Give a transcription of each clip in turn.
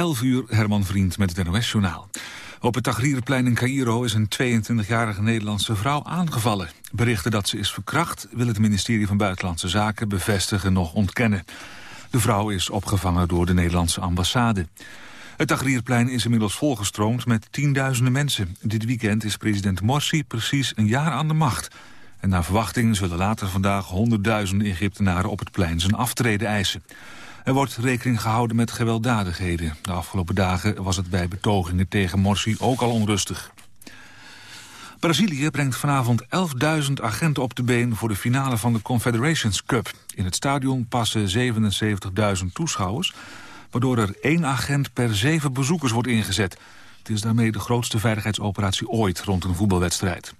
11 uur Herman Vriend met het NOS-journaal. Op het Tahrirplein in Cairo is een 22-jarige Nederlandse vrouw aangevallen. Berichten dat ze is verkracht wil het ministerie van Buitenlandse Zaken bevestigen nog ontkennen. De vrouw is opgevangen door de Nederlandse ambassade. Het Tahrirplein is inmiddels volgestroomd met tienduizenden mensen. Dit weekend is president Morsi precies een jaar aan de macht. En naar verwachting zullen later vandaag honderdduizenden Egyptenaren op het plein zijn aftreden eisen. Er wordt rekening gehouden met gewelddadigheden. De afgelopen dagen was het bij betogingen tegen Morsi ook al onrustig. Brazilië brengt vanavond 11.000 agenten op de been voor de finale van de Confederations Cup. In het stadion passen 77.000 toeschouwers, waardoor er één agent per zeven bezoekers wordt ingezet. Het is daarmee de grootste veiligheidsoperatie ooit rond een voetbalwedstrijd.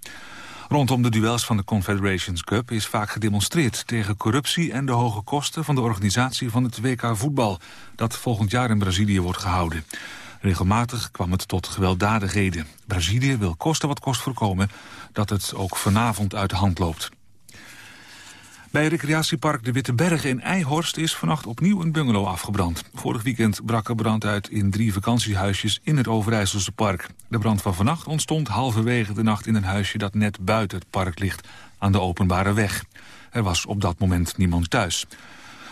Rondom de duels van de Confederations Cup is vaak gedemonstreerd tegen corruptie en de hoge kosten van de organisatie van het WK voetbal, dat volgend jaar in Brazilië wordt gehouden. Regelmatig kwam het tot gewelddadigheden. Brazilië wil kosten wat kost voorkomen dat het ook vanavond uit de hand loopt. Bij recreatiepark De Witte Bergen in Eijhorst is vannacht opnieuw een bungalow afgebrand. Vorig weekend brak er brand uit in drie vakantiehuisjes in het Overijsselse park. De brand van vannacht ontstond halverwege de nacht in een huisje dat net buiten het park ligt, aan de openbare weg. Er was op dat moment niemand thuis.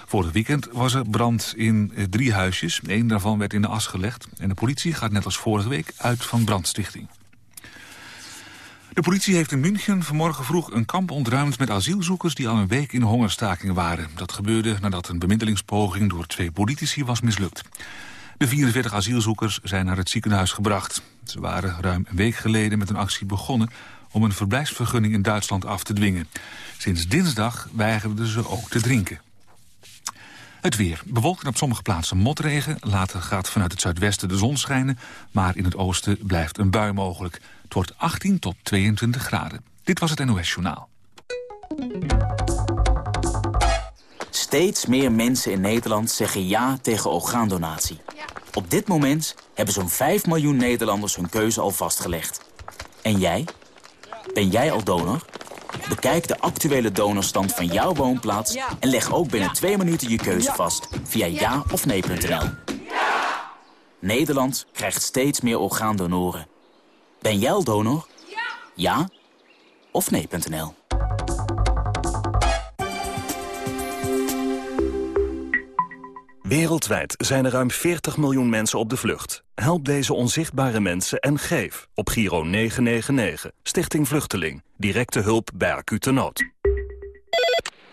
Vorig weekend was er brand in eh, drie huisjes. Eén daarvan werd in de as gelegd. En de politie gaat net als vorige week uit van brandstichting. De politie heeft in München vanmorgen vroeg een kamp ontruimd met asielzoekers die al een week in hongerstaking waren. Dat gebeurde nadat een bemiddelingspoging door twee politici was mislukt. De 44 asielzoekers zijn naar het ziekenhuis gebracht. Ze waren ruim een week geleden met een actie begonnen om een verblijfsvergunning in Duitsland af te dwingen. Sinds dinsdag weigerden ze ook te drinken. Het weer. Bewolkt en op sommige plaatsen motregen. Later gaat vanuit het zuidwesten de zon schijnen. Maar in het oosten blijft een bui mogelijk. Het wordt 18 tot 22 graden. Dit was het NOS Journaal. Steeds meer mensen in Nederland zeggen ja tegen orgaandonatie. Op dit moment hebben zo'n 5 miljoen Nederlanders hun keuze al vastgelegd. En jij? Ben jij al donor? Bekijk de actuele donorstand van jouw woonplaats... en leg ook binnen twee minuten je keuze vast via ja of nee.nl. Nederland krijgt steeds meer orgaandonoren. Ben jij al donor? Ja of nee.nl. Wereldwijd zijn er ruim 40 miljoen mensen op de vlucht. Help deze onzichtbare mensen en geef op Giro 999. Stichting Vluchteling. Directe hulp bij acute nood.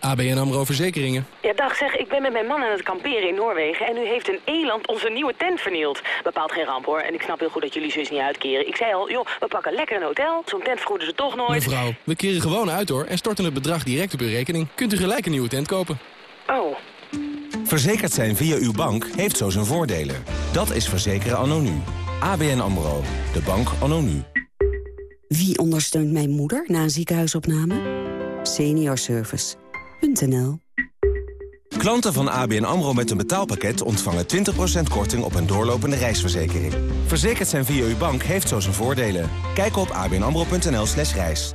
ABN AMRO Verzekeringen. Ja, dag zeg, ik ben met mijn man aan het kamperen in Noorwegen... en nu heeft een eland onze nieuwe tent vernield. Bepaalt geen ramp, hoor. En ik snap heel goed dat jullie zus niet uitkeren. Ik zei al, joh, we pakken lekker een hotel. Zo'n tent vergoeden ze toch nooit. Mevrouw, we keren gewoon uit, hoor. En storten het bedrag direct op uw rekening. Kunt u gelijk een nieuwe tent kopen. Oh. Verzekerd zijn via uw bank heeft zo zijn voordelen. Dat is verzekeren anno nu. ABN AMRO. De bank anno nu. Wie ondersteunt mijn moeder na een ziekenhuisopname? Seniorservice.nl Klanten van ABN AMRO met een betaalpakket ontvangen 20% korting op een doorlopende reisverzekering. Verzekerd zijn via uw bank heeft zo zijn voordelen. Kijk op abnamro.nl slash reis.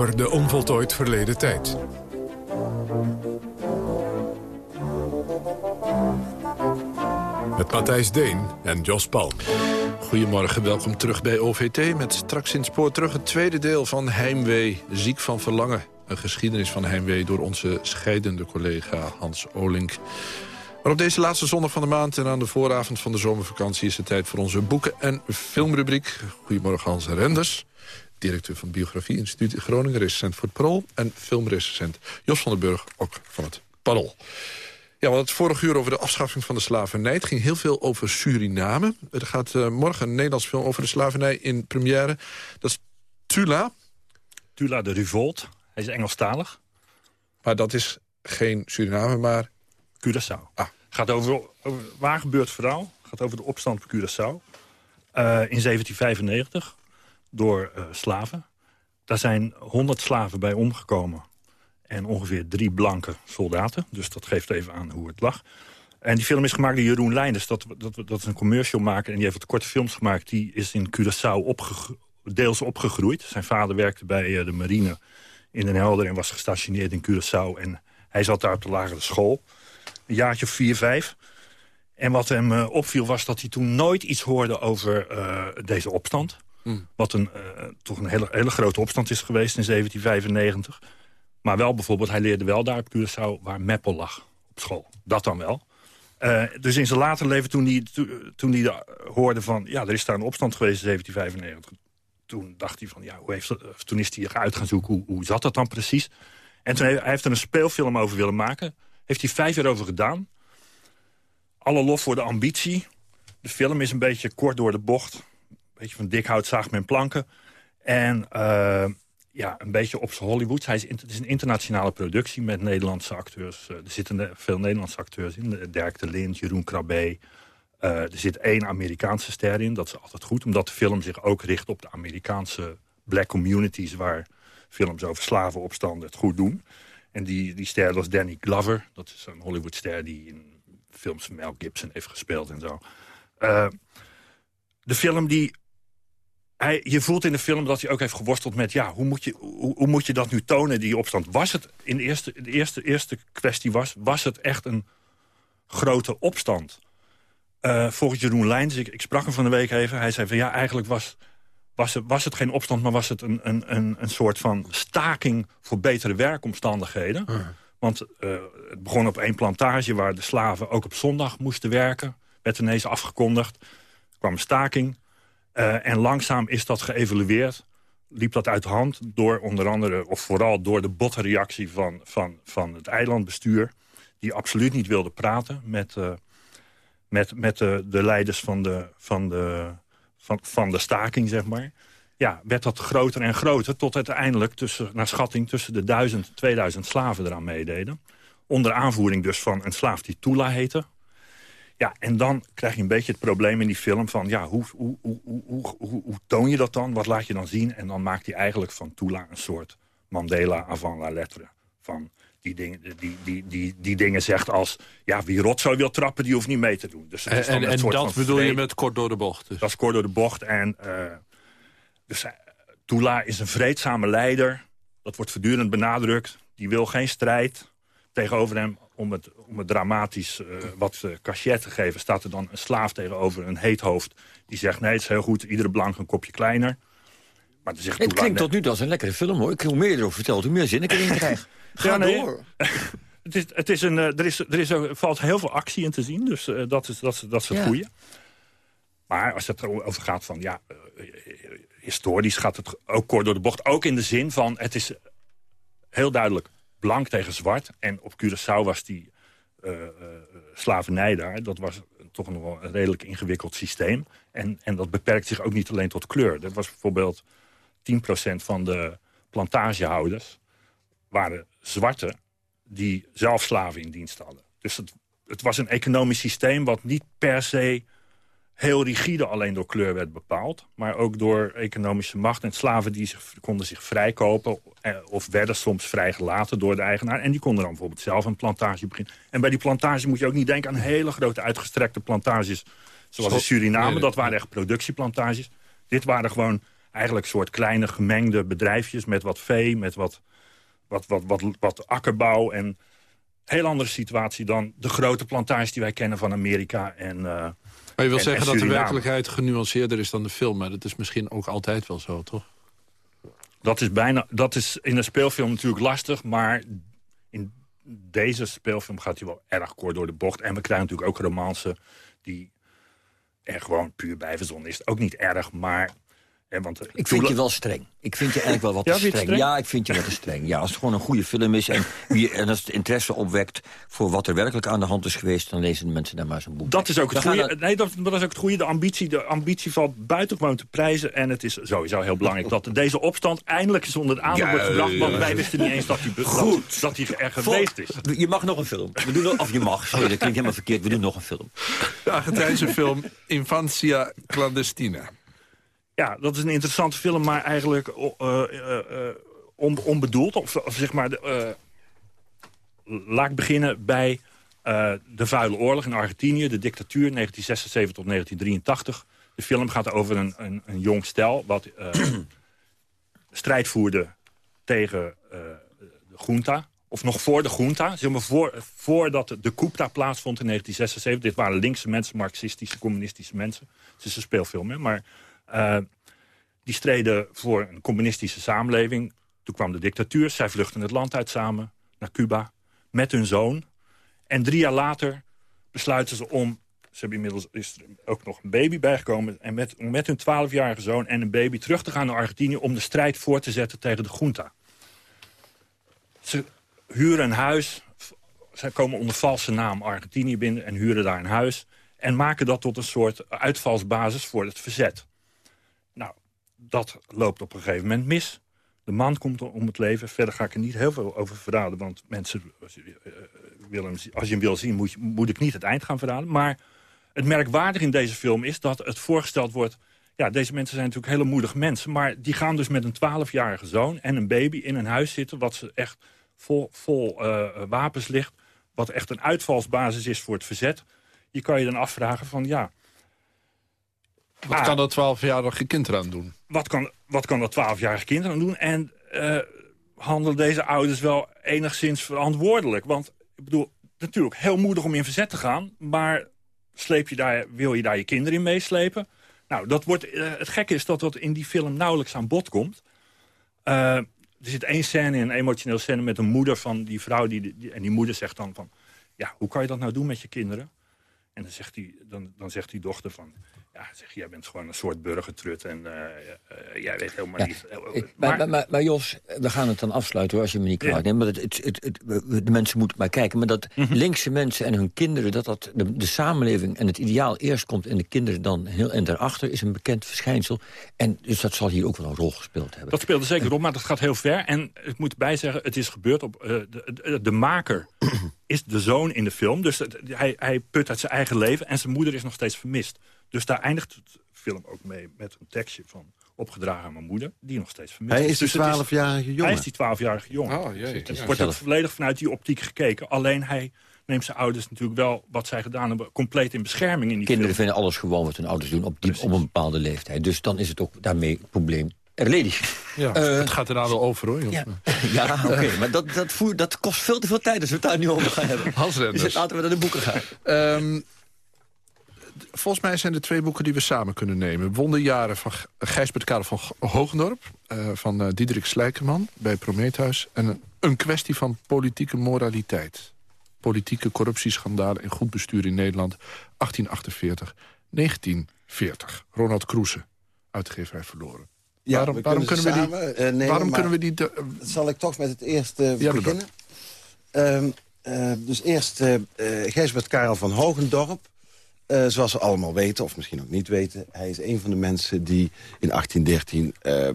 Over de onvoltooid verleden tijd. Met Matthijs Deen en Jos Palm. Goedemorgen, welkom terug bij OVT met straks in spoor terug het tweede deel van Heimwee, Ziek van Verlangen. Een geschiedenis van Heimwee door onze scheidende collega Hans Olink. Maar op deze laatste zondag van de maand en aan de vooravond van de zomervakantie... is het tijd voor onze boeken- en filmrubriek. Goedemorgen Hans Renders, directeur van Biografie Instituut in Groningen... recensent voor het Parool en filmrecensent Jos van den Burg, ook van het Parool. Ja, hadden het vorige uur over de afschaffing van de slavernij. Het ging heel veel over Suriname. Er gaat uh, morgen een Nederlands film over de slavernij in première. Dat is Tula. Tula de Revolt. Hij is Engelstalig. Maar dat is geen Suriname, maar... Curaçao. Ah. Gaat over, over waar gebeurt verhaal. Gaat over de opstand op Curaçao. Eh, in 1795 door uh, slaven. Daar zijn 100 slaven bij omgekomen. En ongeveer drie blanke soldaten. Dus dat geeft even aan hoe het lag. En die film is gemaakt door Jeroen Leinders. Dat, dat, dat is een commercial maker. En die heeft wat korte films gemaakt. Die is in Curaçao deels opgegroeid. Zijn vader werkte bij uh, de marine in Den Helder... en was gestationeerd in Curaçao. En hij zat daar op de lagere school. Een jaartje of vier, vijf. En wat hem uh, opviel was dat hij toen nooit iets hoorde over deze opstand. Mm. Wat een, uh, toch een hele, hele grote opstand is geweest in 1795. Maar wel bijvoorbeeld, hij leerde wel daar op Curaçao waar Meppel lag op school. Dat dan wel. dus in zijn later leven, toen hij, to, toen hij hoorde van... ja, er is daar een opstand geweest in 1795... toen dacht hij van, ja, hoe heeft toen is hij uit gaan zoeken... Hoe, hoe zat dat dan precies? En toen heeft, hij heeft er een speelfilm over willen maken. Heeft hij vijf jaar over gedaan. Alle lof voor de ambitie. De film is een beetje kort door de bocht. Een beetje van dik hout zaagt planken. En uh, ja, een beetje op zijn Hollywood. Hij is, het is een internationale productie met Nederlandse acteurs. Uh, er zitten veel Nederlandse acteurs in. Dirk de Lind, Jeroen Krabbe. Er zit één Amerikaanse ster in. Dat is altijd goed, omdat de film zich ook richt op de Amerikaanse black communities... waar films over slavenopstanden het goed doen. En die, die ster was Danny Glover. Dat is een Hollywoodster die in films van Mel Gibson heeft gespeeld en zo. De film die... Hij, je voelt in de film dat hij ook heeft geworsteld met... ja, hoe moet je, hoe, hoe moet je dat nu tonen, die opstand? Was het, in de eerste, de eerste, eerste kwestie was... was het echt een grote opstand? Uh, volgens Jeroen Lijns, ik, ik sprak hem van de week even... hij zei van ja, eigenlijk was was het, was het geen opstand, maar was het een, een, een, een soort van staking voor betere werkomstandigheden. Want uh, het begon op één plantage waar de slaven ook op zondag moesten werken. Werd ineens afgekondigd. Er kwam een staking. Uh, en langzaam is dat geëvalueerd. Liep dat uit de hand door onder andere, of vooral door de bottenreactie van, van, van het eilandbestuur. Die absoluut niet wilde praten met, uh, met, met de, de leiders van de, van de van, van de staking, zeg maar... ja, werd dat groter en groter... tot uiteindelijk, tussen, naar schatting, tussen de 1000 en 2000 slaven eraan meededen. Onder aanvoering dus van een slaaf die Tula heette. Ja, en dan krijg je een beetje het probleem in die film van... ja, hoe, hoe, hoe, hoe, hoe, hoe toon je dat dan? Wat laat je dan zien? En dan maakt hij eigenlijk van Tula een soort Mandela avant la lettre. Van die, dingen, die, die, die, die dingen zegt als... ja, wie rotzooi wil trappen, die hoeft niet mee te doen. Dus en en, en dat bedoel je met kort door de bocht? Dus. Dat is kort door de bocht. En, uh, dus uh, Tula is een vreedzame leider. Dat wordt voortdurend benadrukt. Die wil geen strijd. Tegenover hem, om het, om het dramatisch uh, wat cachet te geven... staat er dan een slaaf tegenover een heet hoofd. Die zegt, nee, het is heel goed, iedere blank een kopje kleiner. Maar zegt het klinkt tot nu toe als een lekkere film, hoor. Hoe meer je erover vertelt, hoe meer zin ik erin krijg. Ga ja, nee. door. het is, het is een, er, is, er, is, er valt heel veel actie in te zien, dus uh, dat, is, dat, dat is het ja. goede. Maar als het erover gaat van, ja, uh, historisch gaat het ook kort door de bocht. Ook in de zin van, het is heel duidelijk blank tegen zwart. En op Curaçao was die uh, slavernij daar, dat was toch nog wel een redelijk ingewikkeld systeem. En, en dat beperkt zich ook niet alleen tot kleur. Dat was bijvoorbeeld 10% van de plantagehouders waren zwarte die zelf slaven in dienst hadden. Dus het, het was een economisch systeem wat niet per se heel rigide alleen door kleur werd bepaald... maar ook door economische macht. En slaven die zich, konden zich vrijkopen eh, of werden soms vrijgelaten door de eigenaar. En die konden dan bijvoorbeeld zelf een plantage beginnen. En bij die plantage moet je ook niet denken aan hele grote uitgestrekte plantages... zoals in Suriname, dat waren echt productieplantages. Dit waren gewoon eigenlijk soort kleine gemengde bedrijfjes... met wat vee, met wat wat, wat, wat, wat akkerbouw en heel andere situatie dan de grote plantages die wij kennen van Amerika en uh, Maar je wil zeggen dat de werkelijkheid genuanceerder is dan de film, maar dat is misschien ook altijd wel zo, toch? Dat is, bijna, dat is in een speelfilm natuurlijk lastig, maar in deze speelfilm gaat hij wel erg kort door de bocht. En we krijgen natuurlijk ook romansen die er gewoon puur bij verzonnen is. Ook niet erg, maar En want, ik vind je wel streng. Ik vind je eigenlijk wel wat te streng. Ja, ik vind je wat te streng. Ja, als het gewoon een goede film is en, wie, en als het interesse opwekt... voor wat er werkelijk aan de hand is geweest... dan lezen de mensen daar maar zo'n boek. Dat is ook het goede. Nee, dat, dat, is ook het goede. De ambitie, de ambitie valt buitengewoon te prijzen. En het is sowieso heel belangrijk dat deze opstand eindelijk eens onder de aandacht wordt gebracht. Want wij wisten niet eens dat hij, Goed. Dat, hij er geweest is. Je mag nog een film. We doen, of je mag, sorry, dat klinkt helemaal verkeerd. We doen nog een film. De Argentijnse film Infancia Clandestina. Ja, dat is een interessante film, maar eigenlijk uh, uh, onbedoeld. Of, of, zeg maar, laat ik beginnen bij de vuile oorlog in Argentinië. De dictatuur 1976 tot 1983. De film gaat over een, een, een jong stel wat strijd voerde tegen de junta. Of nog voor de junta, zeg maar voor, voordat de coup daar plaatsvond in 1976. Dit waren linkse mensen, marxistische, communistische mensen. Het is een speelfilm, hè, maar... Uh, die streden voor een communistische samenleving. Toen kwam de dictatuur. Zij vluchten het land uit samen naar Cuba met hun zoon. En drie jaar later besluiten ze om... Ze hebben inmiddels is ook nog een baby bijgekomen... en met, met hun twaalfjarige zoon en een baby terug te gaan naar Argentinië... om de strijd voor te zetten tegen de junta. Ze huren een huis. Zij komen onder valse naam Argentinië binnen en huren daar een huis. En maken dat tot een soort uitvalsbasis voor het verzet dat loopt op een gegeven moment mis. De man komt om het leven. Verder ga ik er niet heel veel over verraden. Want mensen uh, willen als je hem wil zien, moet, moet ik niet het eind gaan verraden. Maar het merkwaardige in deze film is dat het voorgesteld wordt... ja, deze mensen zijn natuurlijk hele moedige mensen... maar die gaan dus met een twaalfjarige zoon en een baby in een huis zitten... wat ze echt vol, vol uh, wapens ligt. Wat echt een uitvalsbasis is voor het verzet. Je kan je dan afvragen van ja... Wat ah. kan dat twaalfjarige kind eraan doen? Wat kan, wat kan dat twaalfjarige kind eraan doen? En uh, handelen deze ouders wel enigszins verantwoordelijk? Want ik bedoel, natuurlijk heel moedig om in verzet te gaan... maar sleep je daar, wil je daar je kinderen in meeslepen? Nou, dat wordt, uh, het gekke is dat dat in die film nauwelijks aan bod komt. Uh, er zit één scène, een emotioneel scène met een moeder van die vrouw... Die, die, en die moeder zegt dan van... ja, hoe kan je dat nou doen met je kinderen? En dan zegt die, dan, dan zegt die dochter van... Ja, zeg, jij bent gewoon een soort burgertrut en uh, uh, jij weet helemaal niet... maar, maar, maar, maar, Jos, we gaan het dan afsluiten hoor, als je me niet kwalijk neemt. Maar het, het, het, de mensen moeten maar kijken. Maar dat mm -hmm. linkse mensen en hun kinderen... dat, dat de, de, samenleving en het ideaal eerst komt... en de kinderen dan heel en daarachter... is een bekend verschijnsel. En dus dat zal hier ook wel een rol gespeeld hebben. Dat speelde zeker op, maar dat gaat heel ver. En ik moet bijzeggen, het is gebeurd op... De, de, de, maker is de zoon in de film. Dus hij, hij put uit zijn eigen leven en zijn moeder is nog steeds vermist. Dus daar eindigt het film ook mee met een tekstje van opgedragen aan mijn moeder, die nog steeds vermist Hij is die dus 12-jarige jongen? Hij is die 12-jarige jongen. Oh, jee, het wordt ook volledig vanuit die optiek gekeken. Alleen hij neemt zijn ouders natuurlijk wel, wat zij gedaan hebben... compleet in bescherming in die Kinderen vinden alles gewoon wat hun ouders doen op, die, op een bepaalde leeftijd. Dus dan is het ook daarmee het probleem erledig. Ja, uh, het gaat er nou wel over, hoor. Ja, ja oké, maar dat, dat, voer, dat kost veel te veel tijd als we het daar nu over gaan hebben. Hans Dus laten we naar de boeken gaan. Um, volgens mij zijn er twee boeken die we samen kunnen nemen. Wonderjaren van Gijsbert Karel van Hogendorp. Uh, van uh, Diederik Slijkerman bij Prometheus. En een, een, kwestie van politieke moraliteit. Politieke corruptieschandalen en goed bestuur in Nederland. 1848, 1940. Ronald Kroese, uitgeverij verloren. Ja, waarom, waarom kunnen we, samen, die, uh, waarom kunnen we die... Zal ik toch met het eerste ja, beginnen? Um, dus eerst Gijsbert Karel van Hogendorp. Uh, zoals we allemaal weten, of misschien ook niet weten... hij is een van de mensen die in 1813 uh, uh,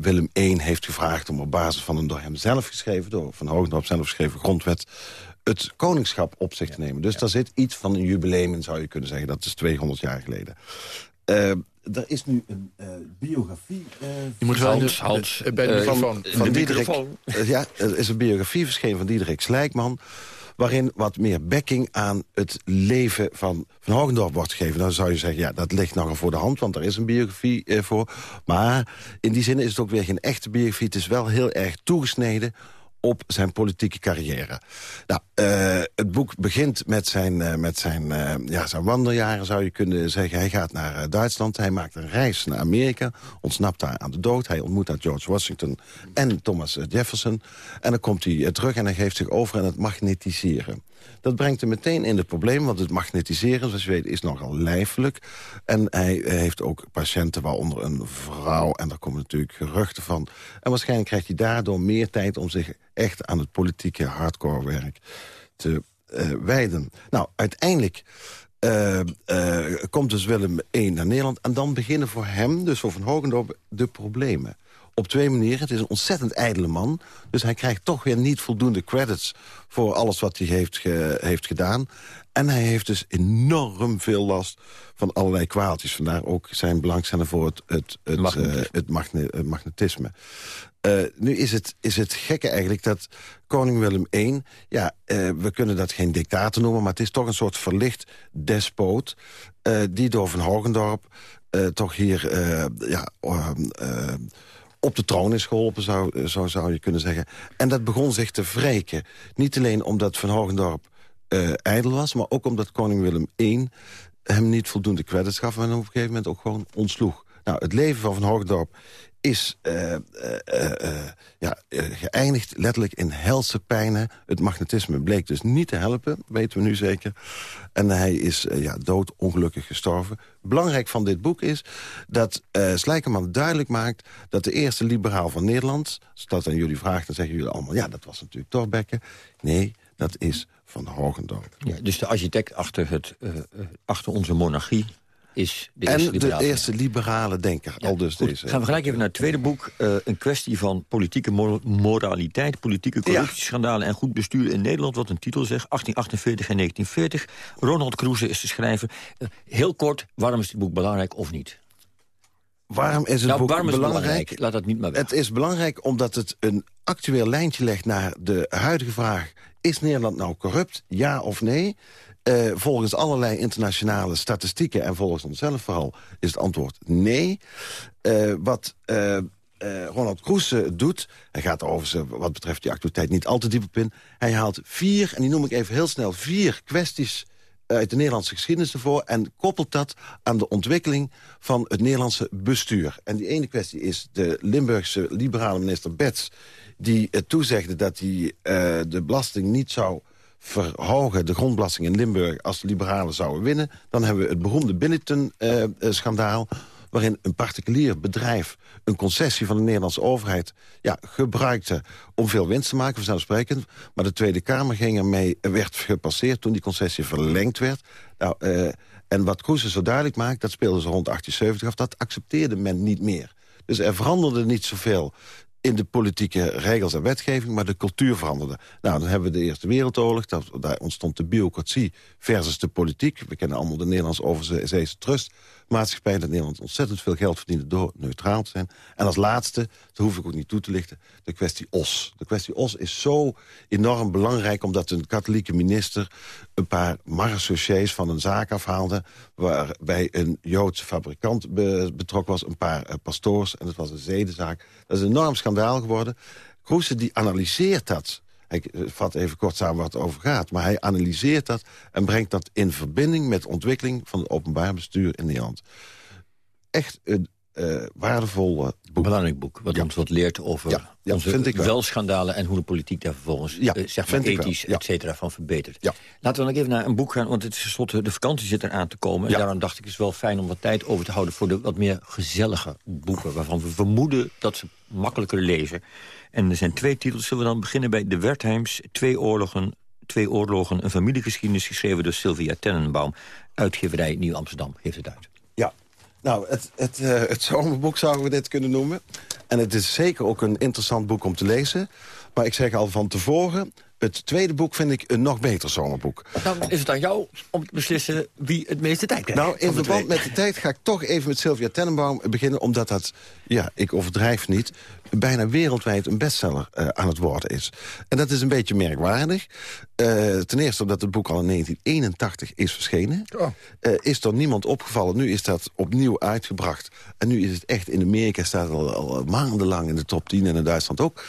Willem I heeft gevraagd... om op basis van een door hem zelf geschreven... door Van Hogendorp zelf geschreven grondwet... het koningschap op zich te nemen. Dus daar zit iets van een jubileum in, zou je kunnen zeggen. Dat is 200 jaar geleden. Uh, er is nu een uh, biografie... Uh, je moet wel Hans, Hans, bij de van, van, van Diederik, ja, er is een biografie verschenen van Diederik Slijkman waarin wat meer backing aan het leven van Van Hogendorp wordt gegeven. Dan zou je zeggen, ja, dat ligt nogal voor de hand, want er is een biografie eh, voor. Maar in die zin is het ook weer geen echte biografie. Het is wel heel erg toegesneden op zijn politieke carrière. Nou, uh, het boek begint met zijn, uh, met zijn, uh, ja, zijn wandeljaren, zou je kunnen zeggen. Hij gaat naar Duitsland, hij maakt een reis naar Amerika... ontsnapt daar aan de dood. Hij ontmoet daar George Washington en Thomas Jefferson. En dan komt hij terug en hij geeft zich over aan het magnetiseren. Dat brengt hem meteen in het probleem, want het magnetiseren, zoals je weet, is nogal lijfelijk. En hij heeft ook patiënten, waaronder een vrouw, en daar komen natuurlijk geruchten van. En waarschijnlijk krijgt hij daardoor meer tijd om zich echt aan het politieke hardcore werk te uh, wijden. Nou, uiteindelijk uh, komt dus Willem I naar Nederland. En dan beginnen voor hem, dus voor Van Hogendorp, de problemen. Op twee manieren. Het is een ontzettend ijdele man. Dus hij krijgt toch weer niet voldoende credits... voor alles wat hij heeft, ge heeft gedaan. En hij heeft dus enorm veel last van allerlei kwaaltjes. Vandaar ook zijn belangstelling voor het, het, het, magnetisme. Uh, het magne magnetisme. Uh, nu is het, is het gekke eigenlijk dat koning Willem I... ja, uh, we kunnen dat geen dictator noemen... maar het is toch een soort verlicht despoot... Die door Van Hogendorp toch hier ja, op de troon is geholpen, zou, zou, zou je kunnen zeggen. En dat begon zich te wreken. Niet alleen omdat Van Hogendorp ijdel was... maar ook omdat koning Willem I hem niet voldoende credits gaf... en op een gegeven moment ook gewoon ontsloeg. Nou, het leven van Van Hogendorp is uh, ja, geëindigd letterlijk in helse pijnen. Het magnetisme bleek dus niet te helpen, weten we nu zeker. En hij is ja, doodongelukkig gestorven. Belangrijk van dit boek is dat Slijkerman duidelijk maakt... dat de eerste liberaal van Nederland... als dat aan jullie vraagt, dan zeggen jullie allemaal... ja, dat was natuurlijk Thorbecke. Nee, dat is Van Hogendorp. Ja, dus de architect achter, het, achter onze monarchie is de en eerste de eerste liberale denker. Ja, al dus goed, deze. Gaan we gelijk even naar het tweede boek. Uh, een kwestie van politieke mor moraliteit, politieke corruptieschandalen... en goed bestuur in Nederland, wat een titel zegt. 1848 en 1940. Ronald Kroeze is de schrijver. Uh, heel kort, waarom is dit boek belangrijk of niet? Waarom is het nou, boek belangrijk? belangrijk? Laat dat niet maar weg. Het is belangrijk omdat het een actueel lijntje legt naar de huidige vraag... is Nederland nou corrupt, ja of nee? Uh, volgens allerlei internationale statistieken... en volgens onszelf vooral, is het antwoord nee. Uh, wat uh, Ronald Kroes doet... hij gaat er over wat betreft die actualiteit niet al te diep op in... hij haalt vier, en die noem ik even heel snel... vier kwesties uit de Nederlandse geschiedenis ervoor... en koppelt dat aan de ontwikkeling van het Nederlandse bestuur. En die ene kwestie is de Limburgse liberale minister Bets... die toezegde dat hij de belasting niet zou verhogen de grondbelasting in Limburg als de liberalen zouden winnen. Dan hebben we het beroemde Billington-schandaal... waarin een particulier bedrijf een concessie van de Nederlandse overheid... Ja, gebruikte om veel winst te maken, vanzelfsprekend. Maar de Tweede Kamer ging ermee, werd gepasseerd toen die concessie verlengd werd. Nou, en wat Kroes zo duidelijk maakt, dat speelde ze rond 1870 af... dat accepteerde men niet meer. Dus er veranderde niet zoveel in de politieke regels en wetgeving, maar de cultuur veranderde. Nou, dan hebben we de Eerste Wereldoorlog, dat, daar ontstond de bureaucratie versus de politiek. We kennen allemaal de Nederlandse Overzeese Trust maatschappij... dat Nederland ontzettend veel geld verdiende door neutraal te zijn. En als laatste, dat hoef ik ook niet toe te lichten, de kwestie OS. De kwestie OS is zo enorm belangrijk... omdat een katholieke minister een paar marechaussées van een zaak afhaalde... waarbij een Joodse fabrikant be betrokken was, een paar uh, pastoors... en het was een zedenzaak. Dat is een enorm schandaal geworden. Kroese die analyseert dat ik vat even kort samen wat het over gaat. Maar hij analyseert dat en brengt dat in verbinding... met de ontwikkeling van het openbaar bestuur in Nederland. Echt een uh, waardevol uh, boek. Belangrijk boek, wat ja. ons wat leert over ja, ja, onze wel. welschandalen... en hoe de politiek daar vervolgens ja, uh, zeg maar ethisch, et cetera, van verbetert. Laten we dan even naar een boek gaan, want het is tenslotte de vakantie zit eraan te komen. En daarom dacht ik, het is wel fijn om wat tijd over te houden... voor de wat meer gezellige boeken, waarvan we vermoeden dat ze makkelijker lezen. En er zijn twee titels. Zullen we dan beginnen bij De Wertheims, Twee oorlogen, Twee oorlogen, een familiegeschiedenis... geschreven door Sylvia Tennenbaum, uitgeverij Nieuw Amsterdam, heeft het uit. Ja, nou, het, het, uh, het zomerboek zouden we dit kunnen noemen. En het is zeker ook een interessant boek om te lezen. Maar ik zeg al van tevoren... Het tweede boek vind ik een nog beter zomerboek. Dan is het aan jou om te beslissen wie het meeste tijd krijgt. Nou, in verband met de tijd ga ik toch even met Sylvia Tennenbaum beginnen... omdat dat, ja, ik overdrijf niet... bijna wereldwijd een bestseller uh, aan het worden is. En dat is een beetje merkwaardig. Uh, ten eerste omdat het boek al in 1981 is verschenen. Oh. Uh, is er niemand opgevallen. Nu is dat opnieuw uitgebracht. En nu is het echt in Amerika staat al, al maandenlang in de top 10 en in Duitsland ook.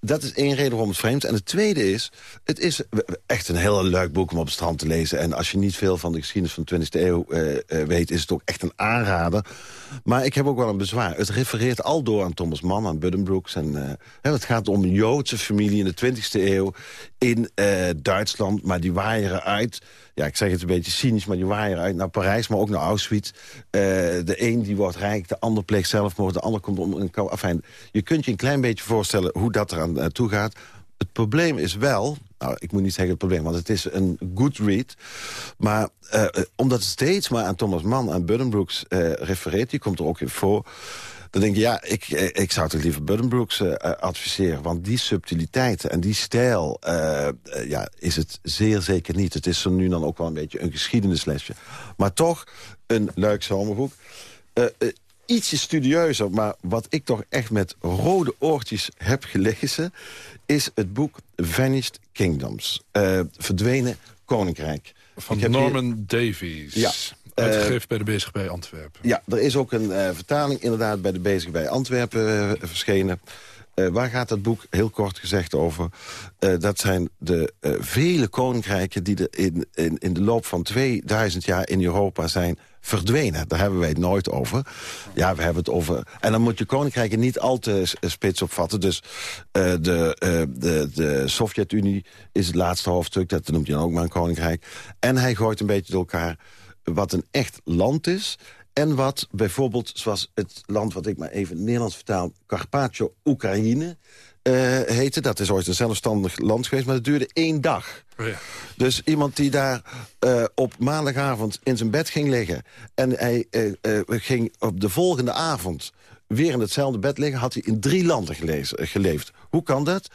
Dat is één reden waarom het vreemd is. En het tweede is, het is echt een heel leuk boek om op het strand te lezen. En als je niet veel van de geschiedenis van de 20e eeuw uh, uh, weet... is het ook echt een aanrader. Maar ik heb ook wel een bezwaar. Het refereert al door aan Thomas Mann, aan Buddenbrooks. En, uh, het gaat om een Joodse familie in de 20e eeuw in Duitsland. Maar die waaieren uit ja, ik zeg het een beetje cynisch, maar die waaieren uit naar Parijs, maar ook naar Auschwitz. de een die wordt rijk, de ander pleegt zelfmoord, de ander komt om een kou. Je kunt je een klein beetje voorstellen hoe dat eraan uh, toe gaat. Het probleem is wel, nou, ik moet niet zeggen het probleem, want het is een good read. Maar uh, omdat het steeds maar aan Thomas Mann en Buddenbrooks refereert, die komt er ook in voor... Dan denk je, ja, ik, ik zou toch liever Buddenbrooks uh, adviseren. Want die subtiliteiten en die stijl uh, ja, is het zeer zeker niet. Het is zo nu dan ook wel een beetje een geschiedenislesje. Maar toch een leuk zomerboek ietsje studieuzer, maar wat ik toch echt met rode oortjes heb gelezen... is het boek Vanished Kingdoms, Verdwenen Koninkrijk. Van Norman Davies. Ja. Uitgegeven bij de Bezig bij Antwerpen. Ja, er is ook een uh, vertaling inderdaad bij de Bezig bij Antwerpen uh, verschenen. Uh, waar gaat dat boek heel kort gezegd over? Dat zijn de vele koninkrijken die er in, in, in de loop van 2000 jaar in Europa zijn verdwenen. Daar hebben wij het nooit over. Ja, we hebben het over... En dan moet je koninkrijken niet al te spits opvatten. Dus de, de, de Sovjet-Unie is het laatste hoofdstuk. Dat noemt hij dan ook maar een koninkrijk. En hij gooit een beetje door elkaar wat een echt land is... En wat bijvoorbeeld, zoals het land wat ik maar even in het Nederlands vertaal... Carpaccio Oekraïne uh, heette. Dat is ooit een zelfstandig land geweest, maar het duurde één dag. Oh ja. Dus iemand die daar uh, op maandagavond in zijn bed ging liggen... en hij uh, ging op de volgende avond weer in hetzelfde bed liggen... had hij in drie landen gelezen, geleefd. Hoe kan dat?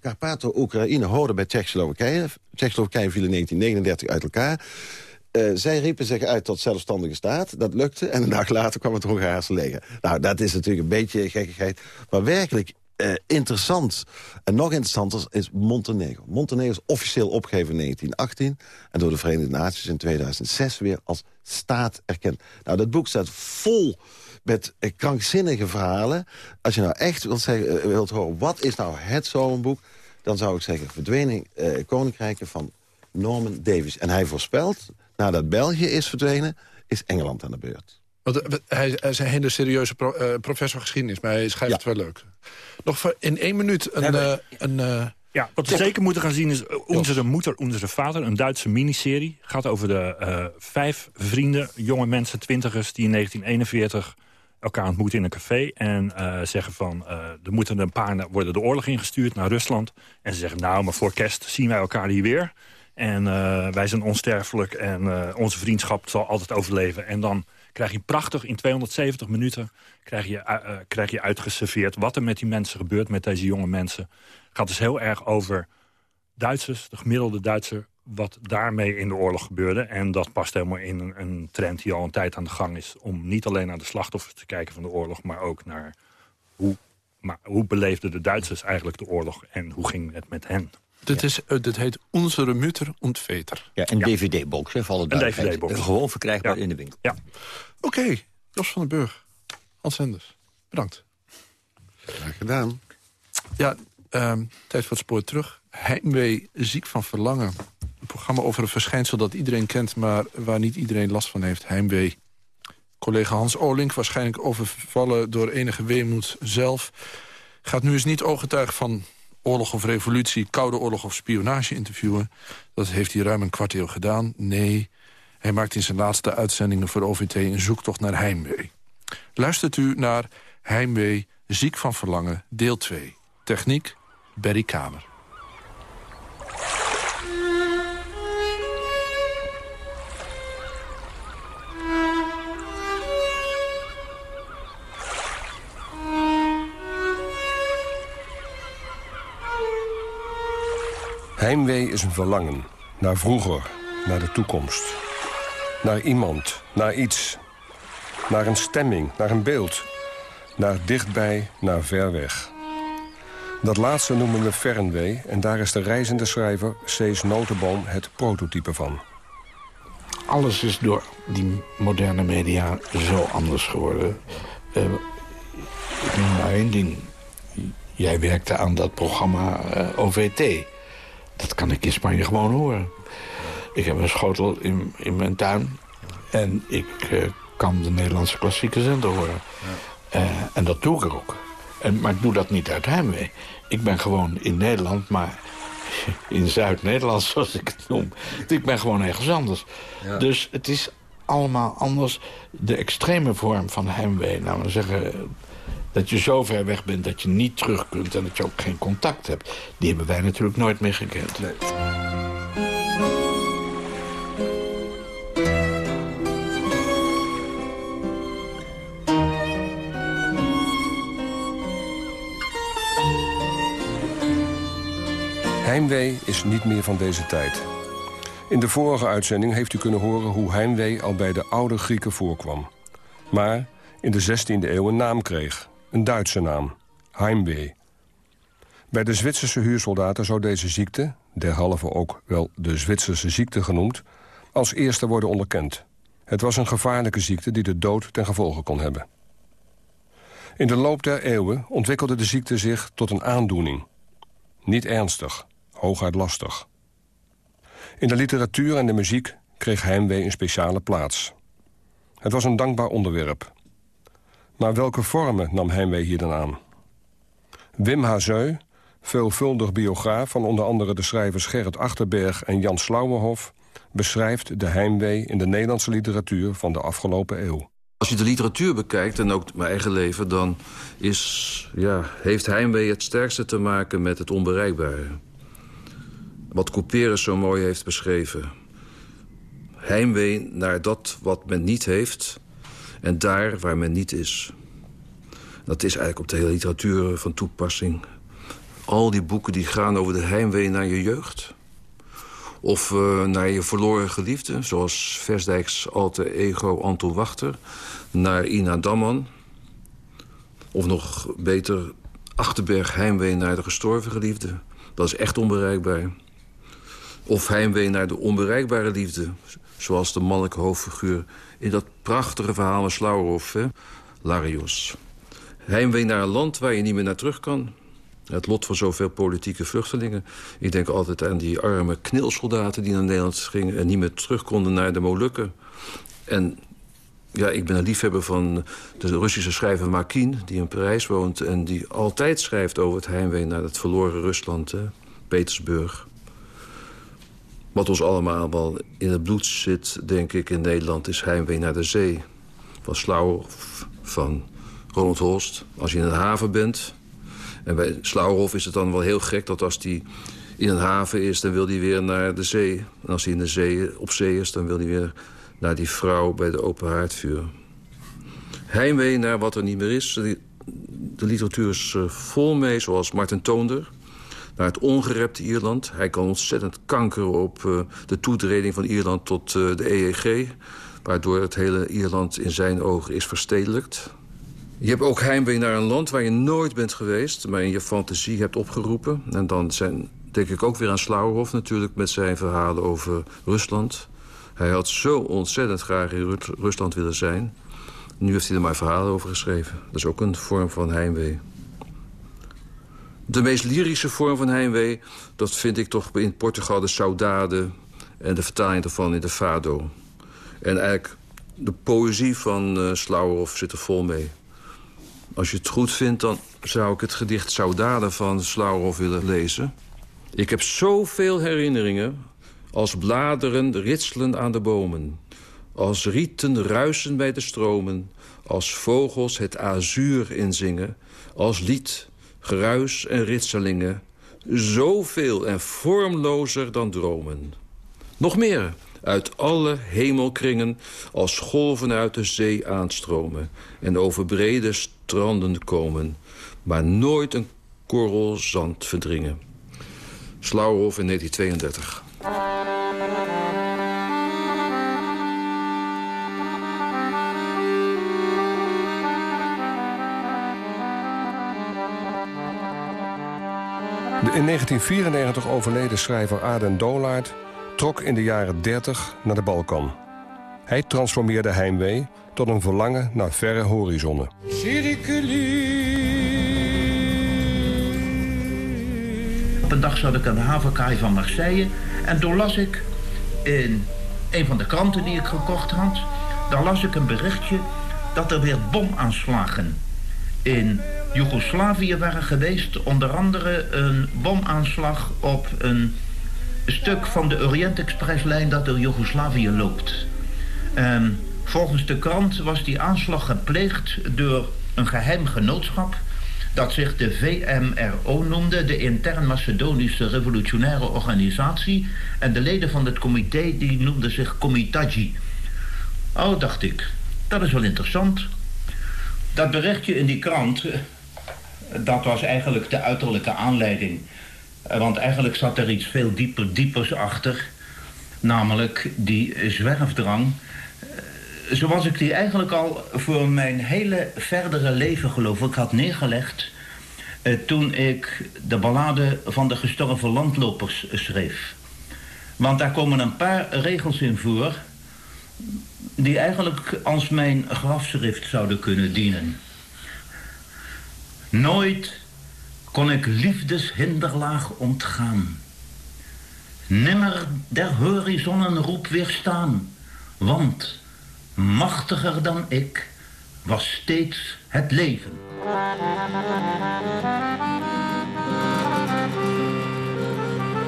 Carpato Oekraïne hoorde bij Tsjechoslowakije. Tsjechoslowakije viel in 1939 uit elkaar. Zij riepen zich uit tot zelfstandige staat. Dat lukte. En een dag later kwam het Hongaarse leger. Nou, dat is natuurlijk een beetje gekkigheid. Maar werkelijk interessant en nog interessanter is Montenegro. Montenegro is officieel opgegeven in 1918... en door de Verenigde Naties in 2006 weer als staat erkend. Nou, dat boek staat vol met krankzinnige verhalen. Als je nou echt wilt, zeggen, wilt horen, wat is nou het zomerboek... dan zou ik zeggen Verdwening Koninkrijken van Norman Davies. En hij voorspelt nadat België is verdwenen, is Engeland aan de beurt. Want, eh, hij, hij is een hele serieuze pro, uh, professor geschiedenis, maar hij schrijft ja. het wel leuk. Nog in één minuut een... Ja, uh, een ja, wat we zeker moeten gaan zien is Onze Moeder, Onze Vader. Een Duitse miniserie. Gaat over de uh, vijf vrienden, jonge mensen, twintigers... die in 1941 elkaar ontmoeten in een café. En uh, zeggen van, uh, er moeten een paar worden de oorlog ingestuurd naar Rusland. En ze zeggen, nou, maar voor kerst zien wij elkaar hier weer. En uh, wij zijn onsterfelijk en onze vriendschap zal altijd overleven. En dan krijg je prachtig in 270 minuten krijg je, krijg je uitgeserveerd... wat er met die mensen gebeurt, met deze jonge mensen. Het gaat dus heel erg over Duitsers, de gemiddelde Duitser... wat daarmee in de oorlog gebeurde. En dat past helemaal in een, een trend die al een tijd aan de gang is... om niet alleen naar de slachtoffers te kijken van de oorlog... maar ook naar hoe, maar hoe beleefden de Duitsers eigenlijk de oorlog... en hoe ging het met hen. Dit, is, uh, dit heet Onze Mutter und Veter. Ja, een dvd-box, hè, vallen Een dvd-box. Gewoon verkrijgbaar ja. in de winkel. Ja. Oké, okay. Jos van den Burg. Hans Senders, bedankt. Graag gedaan. Ja, um, tijd voor het spoor terug. Heimwee, ziek van verlangen. Programma over een verschijnsel dat iedereen kent... maar waar niet iedereen last van heeft. Heimwee. Collega Hans Olink, waarschijnlijk overvallen door enige weemoed zelf... gaat nu eens niet ooggetuig van oorlog of revolutie, koude oorlog of spionage interviewen. Dat heeft hij ruim een kwart eeuw gedaan. Nee, hij maakt in zijn laatste uitzendingen voor OVT een zoektocht naar heimwee. Luistert u naar Heimwee, ziek van verlangen, deel 2. Techniek, Berry Kamer. Heimwee is een verlangen. Naar vroeger, naar de toekomst. Naar iemand, naar iets. Naar een stemming, naar een beeld. Naar dichtbij, naar ver weg. Dat laatste noemen we fernwee... en daar is de reizende schrijver Cees Notenboom het prototype van. Alles is door die moderne media zo anders geworden. Uh, ik noem maar één ding. jij werkte aan dat programma OVT. Dat kan ik in Spanje gewoon horen. Ik heb een schotel in, in mijn tuin en ik kan de Nederlandse klassieke zender horen. Ja. en dat doe ik ook. En, maar ik doe dat niet uit heimwee. Ik ben gewoon in Nederland, maar in Zuid-Nederland, zoals ik het noem. Ik ben gewoon ergens anders. Dus het is allemaal anders. De extreme vorm van heimwee, nou we zeggen... dat je zo ver weg bent dat je niet terug kunt... en dat je ook geen contact hebt. Die hebben wij natuurlijk nooit meer gekend. Nee. Heimwee is niet meer van deze tijd. In de vorige uitzending heeft u kunnen horen hoe heimwee al bij de oude Grieken voorkwam. Maar in de 16e eeuw een naam kreeg. Een Duitse naam. Heimwee. Bij de Zwitserse huursoldaten zou deze ziekte, derhalve ook wel de Zwitserse ziekte genoemd, als eerste worden onderkend. Het was een gevaarlijke ziekte die de dood ten gevolge kon hebben. In de loop der eeuwen ontwikkelde de ziekte zich tot een aandoening. Niet ernstig, hooguit lastig. In de literatuur en de muziek kreeg heimwee een speciale plaats. Het was een dankbaar onderwerp. Maar welke vormen nam heimwee hier dan aan? Wim Hazeu, veelvuldig biograaf van onder andere de schrijvers Gerrit Achterberg en Jan Slauwenhof, beschrijft de heimwee in de Nederlandse literatuur van de afgelopen eeuw. Als je de literatuur bekijkt, en ook mijn eigen leven... dan is, ja, heeft heimwee het sterkste te maken met het onbereikbare. Wat Couperus zo mooi heeft beschreven. Heimwee naar dat wat men niet heeft... en daar waar men niet is. Dat is eigenlijk op de hele literatuur van toepassing. Al die boeken die gaan over de heimwee naar je jeugd... Of uh, naar je verloren geliefde, zoals Versdijks alter ego Anton Wachter... naar Ina Damman. Of nog beter, Achterberg heimwee naar de gestorven geliefde. Dat is echt onbereikbaar. Of heimwee naar de onbereikbare liefde. Zoals de mannelijke hoofdfiguur in dat prachtige verhaal van Slauerhoff, Larios. Heimwee naar een land waar je niet meer naar terug kan. Het lot van zoveel politieke vluchtelingen. Ik denk altijd aan die arme knilsoldaten die naar Nederland gingen... en niet meer terug konden naar de Molukken. En ja, ik ben een liefhebber van de Russische schrijver Makin... die in Parijs woont en die altijd schrijft over het heimwee... naar het verloren Rusland? Petersburg. Wat ons allemaal wel in het bloed zit, denk ik, in Nederland... is heimwee naar de zee. Van Slauw, van Ronald Holst. Als je in een haven bent en bij Slauerhof is het dan wel heel gek dat als hij in een haven is... dan wil hij weer naar de zee. En als hij in de zee, op zee is, dan wil hij weer naar die vrouw bij de open haardvuur. Heimwee naar wat er niet meer is. De, literatuur is eh, vol mee, zoals Martin Toonder naar het ongerepte Ierland. Hij kan ontzettend kankeren op uh, de toetreding van Ierland tot uh, de EEG... waardoor het hele Ierland in zijn ogen is verstedelijkt. Je hebt ook heimwee naar een land waar je nooit bent geweest... maar in je fantasie hebt opgeroepen. En dan zijn, denk ik ook weer aan Slauerhoff natuurlijk... met zijn verhalen over Rusland. Hij had zo ontzettend graag in Rusland willen zijn. Nu heeft hij er maar verhalen over geschreven. Dat is ook een vorm van heimwee. De meest lyrische vorm van heimwee... dat vind ik toch in Portugal de saudade... en de vertaling daarvan in de fado. En eigenlijk de poëzie van uh, Slauerhoff zit er vol mee. Als je het goed vindt, dan zou ik het gedicht Saudade van Slauerhoff willen lezen. Ik heb zoveel herinneringen als bladeren ritselen aan de bomen. Als rieten ruisen bij de stromen. Als vogels het azuur inzingen. Als lied, geruis en ritselingen. Zoveel en vormlozer dan dromen. Nog meer, uit alle hemelkringen als golven uit de zee aanstromen... en over brede stranden komen, maar nooit een korrel zand verdringen. Slauerhof in 1932. De in 1994 overleden schrijver Aden Dolaert trok in de jaren 30 naar de Balkan. Hij transformeerde heimwee tot een verlangen naar verre horizonnen. dag zat ik aan de havenkaai van Marseille. En toen las ik in een van de kranten die ik gekocht had... daar las ik een berichtje dat er weer bomaanslagen in Joegoslavië waren geweest. Onder andere een bomaanslag op een stuk van de Orient Expresslijn dat door Joegoslavië loopt. En volgens de krant was die aanslag gepleegd door een geheim genootschap dat zich de VMRO noemde, de Intern Macedonische Revolutionaire Organisatie. En de leden van het comité die noemden zich Comitaji. Oh, dacht ik, dat is wel interessant. Dat berichtje in die krant, eh, dat was eigenlijk de uiterlijke aanleiding. Eh, want eigenlijk zat er iets veel dieper, diepers achter. Namelijk die zwerfdrang. Eh, zoals ik die eigenlijk al voor mijn hele verdere leven geloof ik had neergelegd... toen ik de ballade van de gestorven landlopers schreef. Want daar komen een paar regels in voor die eigenlijk als mijn grafschrift zouden kunnen dienen. Nooit kon ik liefdeshinderlaag ontgaan. Nimmer der horizonnen roep weerstaan, want machtiger dan ik was steeds het leven.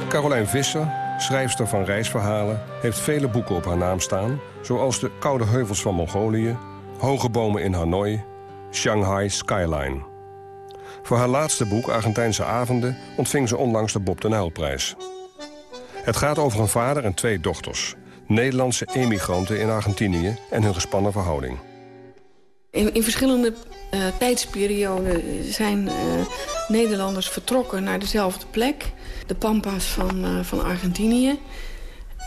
Carolijn Visser, schrijfster van reisverhalen, heeft vele boeken op haar naam staan... zoals De Koude Heuvels van Mongolië, Hoge Bomen in Hanoi, Shanghai Skyline. Voor haar laatste boek, Argentijnse Avonden, ontving ze onlangs de Bob den Uyl-prijs. Het gaat over een vader en twee dochters... Nederlandse emigranten in Argentinië en hun gespannen verhouding. In, verschillende uh, tijdsperioden zijn uh, Nederlanders vertrokken naar dezelfde plek. De Pampas van, uh, van Argentinië.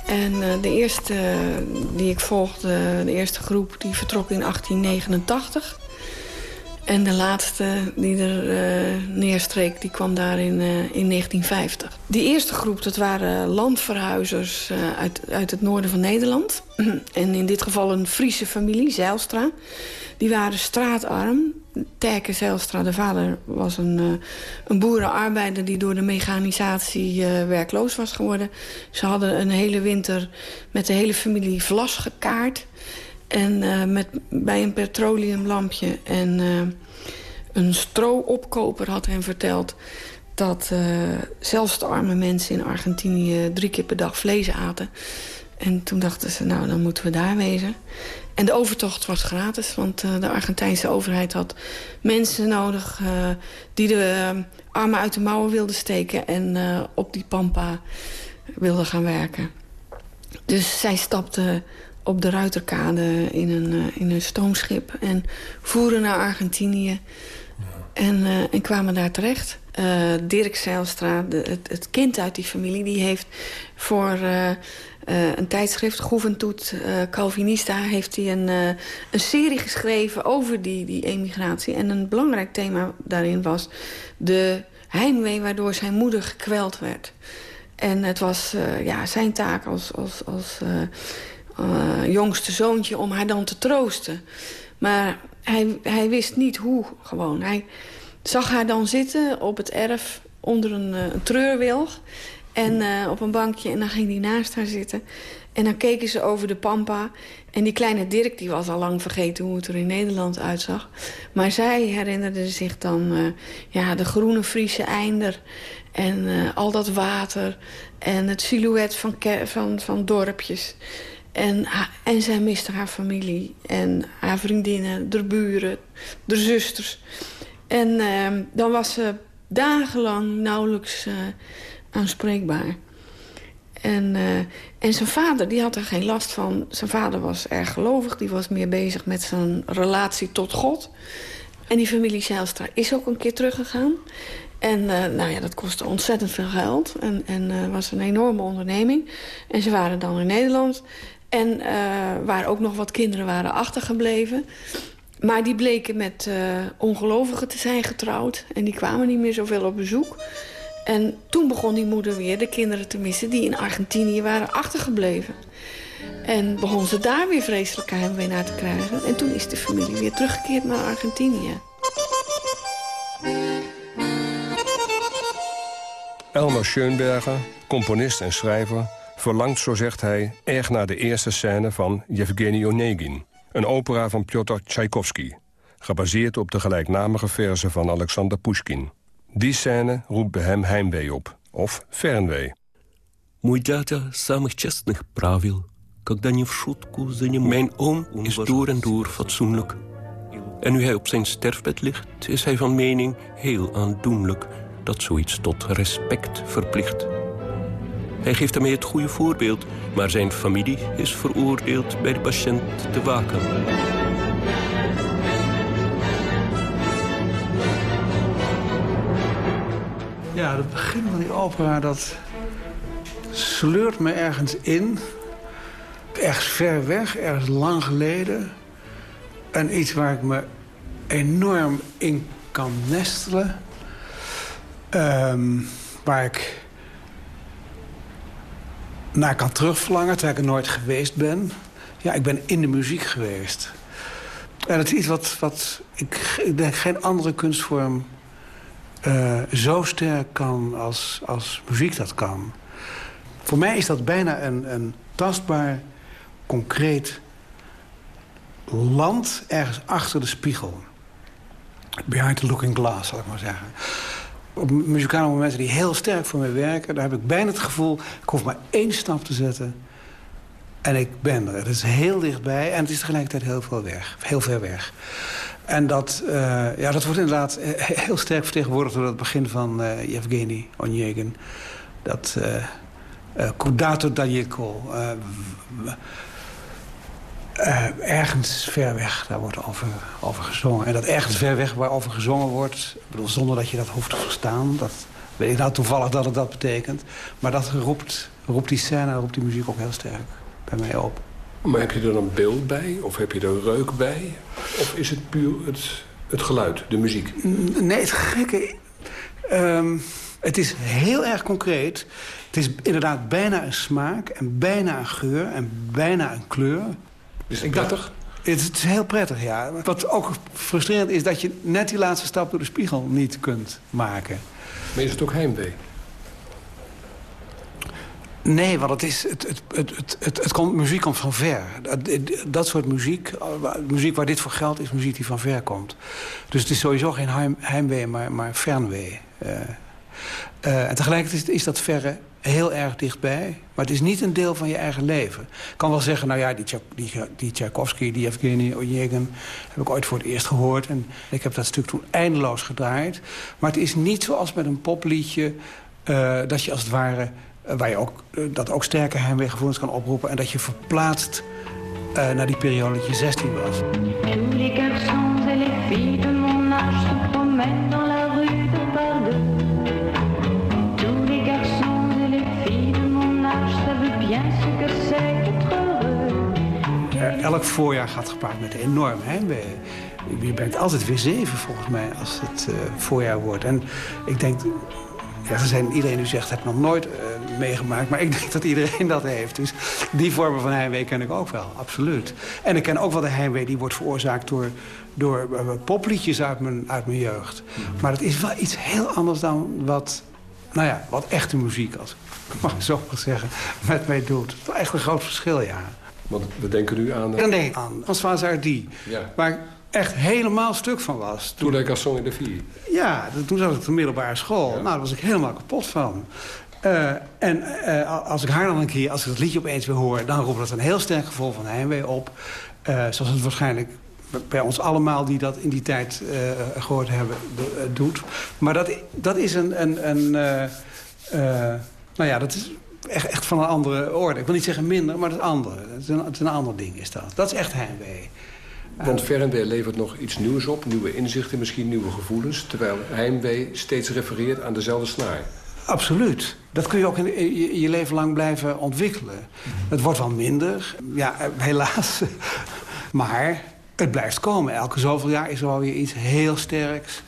En de eerste die ik volgde, de eerste groep, die vertrok in 1889. En de laatste die er uh, neerstreek, die kwam daar in, uh, in 1950. Die eerste groep, dat waren landverhuizers uh, uit, uit het noorden van Nederland. en in dit geval een Friese familie, Zeilstra. Die waren straatarm. Terke Zeilstra, de vader, was een, een boerenarbeider... die door de mechanisatie werkloos was geworden. Ze hadden een hele winter met de hele familie vlas gekaard... En uh, met, bij een petroleumlampje en uh, een stroopkoper had hem verteld... dat uh, zelfs de arme mensen in Argentinië drie keer per dag vlees aten. En toen dachten ze, nou, dan moeten we daar wezen. En de overtocht was gratis, want de Argentijnse overheid had mensen nodig... die de armen uit de mouwen wilden steken en op die pampa wilden gaan werken. Dus zij stapten op de Ruiterkade in een, uh, in een stoomschip. En voeren naar Argentinië. En, uh, en kwamen daar terecht. Uh, Dirk Zeilstra, de, het, het, kind uit die familie... die heeft voor een tijdschrift, Juventud Calvinista... heeft hij een, een serie geschreven over die, die emigratie. En een belangrijk thema daarin was de heimwee... waardoor zijn moeder gekweld werd. En het was ja, zijn taak als... als, als uh, jongste zoontje om haar dan te troosten. Maar hij, hij wist niet hoe gewoon. Hij zag haar dan zitten op het erf onder een, uh, een treurwilg. En uh, op een bankje en dan ging hij naast haar zitten. En dan keken ze over de pampa. En die kleine Dirk die was al lang vergeten hoe het er in Nederland uitzag. Maar zij herinnerde zich dan ja, de groene Friese einder. En al dat water. En het silhouet van, van, van dorpjes. En, en zij miste haar familie en haar vriendinnen, de buren, de zusters. En uh, dan was ze dagenlang nauwelijks uh, aanspreekbaar. En, uh, en zijn vader, die had er geen last van. Zijn vader was erg gelovig, die was meer bezig met zijn relatie tot God. En die familie Zijlstra is ook een keer teruggegaan. En uh, nou ja, dat kostte ontzettend veel geld. En, en was een enorme onderneming. En ze waren dan in Nederland. En uh, waar ook nog wat kinderen waren achtergebleven. Maar die bleken met uh, ongelovigen te zijn getrouwd. En die kwamen niet meer zoveel op bezoek. En toen begon die moeder weer de kinderen te missen... die in Argentinië waren achtergebleven. En begon ze daar weer vreselijke heimwee naar te krijgen. En toen is de familie weer teruggekeerd naar Argentinië. Elmer Schoenberger, componist en schrijver verlangt, zo zegt hij, erg naar de eerste scène van Yevgeny Onegin... een opera van Piotr Tchaikovsky... gebaseerd op de gelijknamige verzen van Alexander Pushkin. Die scène roept bij hem heimwee op, of fernwee. Мой дядя самых честных правил, когда не в шутку занимал. Mijn oom is door en door fatsoenlijk. En nu hij op zijn sterfbed ligt, is hij van mening heel aandoenlijk dat zoiets tot respect verplicht. Hij geeft daarmee het goede voorbeeld, maar zijn familie is veroordeeld bij de patiënt te waken. Ja, het begin van die opera, dat sleurt me ergens in. Ergens ver weg, ergens lang geleden. En iets waar ik me enorm in kan nestelen. Ehm, waar ik naar kan terugverlangen, terwijl ik er nooit geweest ben. Ja, ik ben in de muziek geweest. En het is iets wat, wat ik, denk geen andere kunstvorm uh, zo sterk kan als, als muziek dat kan. Voor mij is dat bijna een, een tastbaar, concreet land ergens achter de spiegel. Behind the looking glass, zal ik maar zeggen. Op muzikale momenten die heel sterk voor mij werken... daar heb ik bijna het gevoel, ik hoef maar één stap te zetten... en ik ben er. Het is heel dichtbij en het is tegelijkertijd heel, veel weg, heel ver weg. En dat, uh, ja, dat wordt inderdaad heel sterk vertegenwoordigd... door het begin van uh, Yevgeny Onegin. Dat uh, Kudato Dajeko... ergens ver weg, daar wordt over, over gezongen. En dat ergens ver weg waarover gezongen wordt... Ik bedoel, zonder dat je dat hoeft te verstaan... dat weet ik nou toevallig dat het dat betekent. Maar dat roept, roept die scène, roept die muziek ook heel sterk bij mij op. Maar heb je er een beeld bij? Of heb je er reuk bij? Of is het puur het, het geluid, de muziek? Nee, het gekke... Um, het is heel erg concreet. Het is inderdaad bijna een smaak en bijna een geur en bijna een kleur. Is het Ik prettig? het is heel prettig, ja. Wat ook frustrerend is dat je net die laatste stap door de spiegel niet kunt maken. Maar is het ook heimwee? Nee, want het, is, het, het, het, het, het, komt, muziek komt van ver. Dat, dat soort muziek, muziek waar dit voor geldt, is muziek die van ver komt. Dus het is sowieso geen heim, heimwee, maar, maar fernwee. Uh, uh, en tegelijkertijd is dat verre heel erg dichtbij. Maar het is niet een deel van je eigen leven. Ik kan wel zeggen, nou ja, die, die, die Tchaikovsky, die Evgeny Onegin... heb ik ooit voor het eerst gehoord. En ik heb dat stuk toen eindeloos gedraaid. Maar het is niet zoals met een popliedje... Uh, dat je als het ware waar je ook, dat ook sterke heimweegevoelens kan oproepen... en dat je verplaatst uh, naar die periode dat je 16 was. Elk voorjaar gaat gepaard met enorm heimwee. Je bent altijd weer zeven volgens mij als het uh, voorjaar wordt. En ik denk, ja, er zijn iedereen die zegt, heb nog nooit uh, meegemaakt. Maar ik denk dat iedereen dat heeft. Dus die vormen van heimwee ken ik ook wel, absoluut. En ik ken ook wel de heimwee die wordt veroorzaakt door, door uh, popliedjes uit mijn, uit mijn jeugd. Maar het is wel iets heel anders dan wat, nou ja, wat echte muziek, als ik mag zo maar zeggen, met mij doet. Echt een groot verschil, ja. Want we denken nu aan... Denk ik aan François Hardy. Ja. Maar echt helemaal stuk van was. Toen ik als in de vier? Ja, toen zat ik op de middelbare school. Nou, daar was ik helemaal kapot van. Uh, en uh, als ik haar dan een keer, als ik dat liedje opeens weer hoor... dan roept dat een heel sterk gevoel van heimwee op. Uh, zoals het waarschijnlijk bij ons allemaal die dat in die tijd gehoord hebben, doet. Maar dat, dat is een... een, een nou ja, dat is echt, echt van een andere orde. Ik wil niet zeggen minder, maar is andere. Het is een, het is een ander ding is dat. Dat is echt heimwee. Want Fernweh levert nog iets nieuws op, nieuwe inzichten, misschien nieuwe gevoelens... terwijl heimwee steeds refereert aan dezelfde snaar. Absoluut. Dat kun je ook in je, je leven lang blijven ontwikkelen. Het wordt wel minder, ja, helaas. Maar het blijft komen. Elke zoveel jaar is er wel weer iets heel sterks.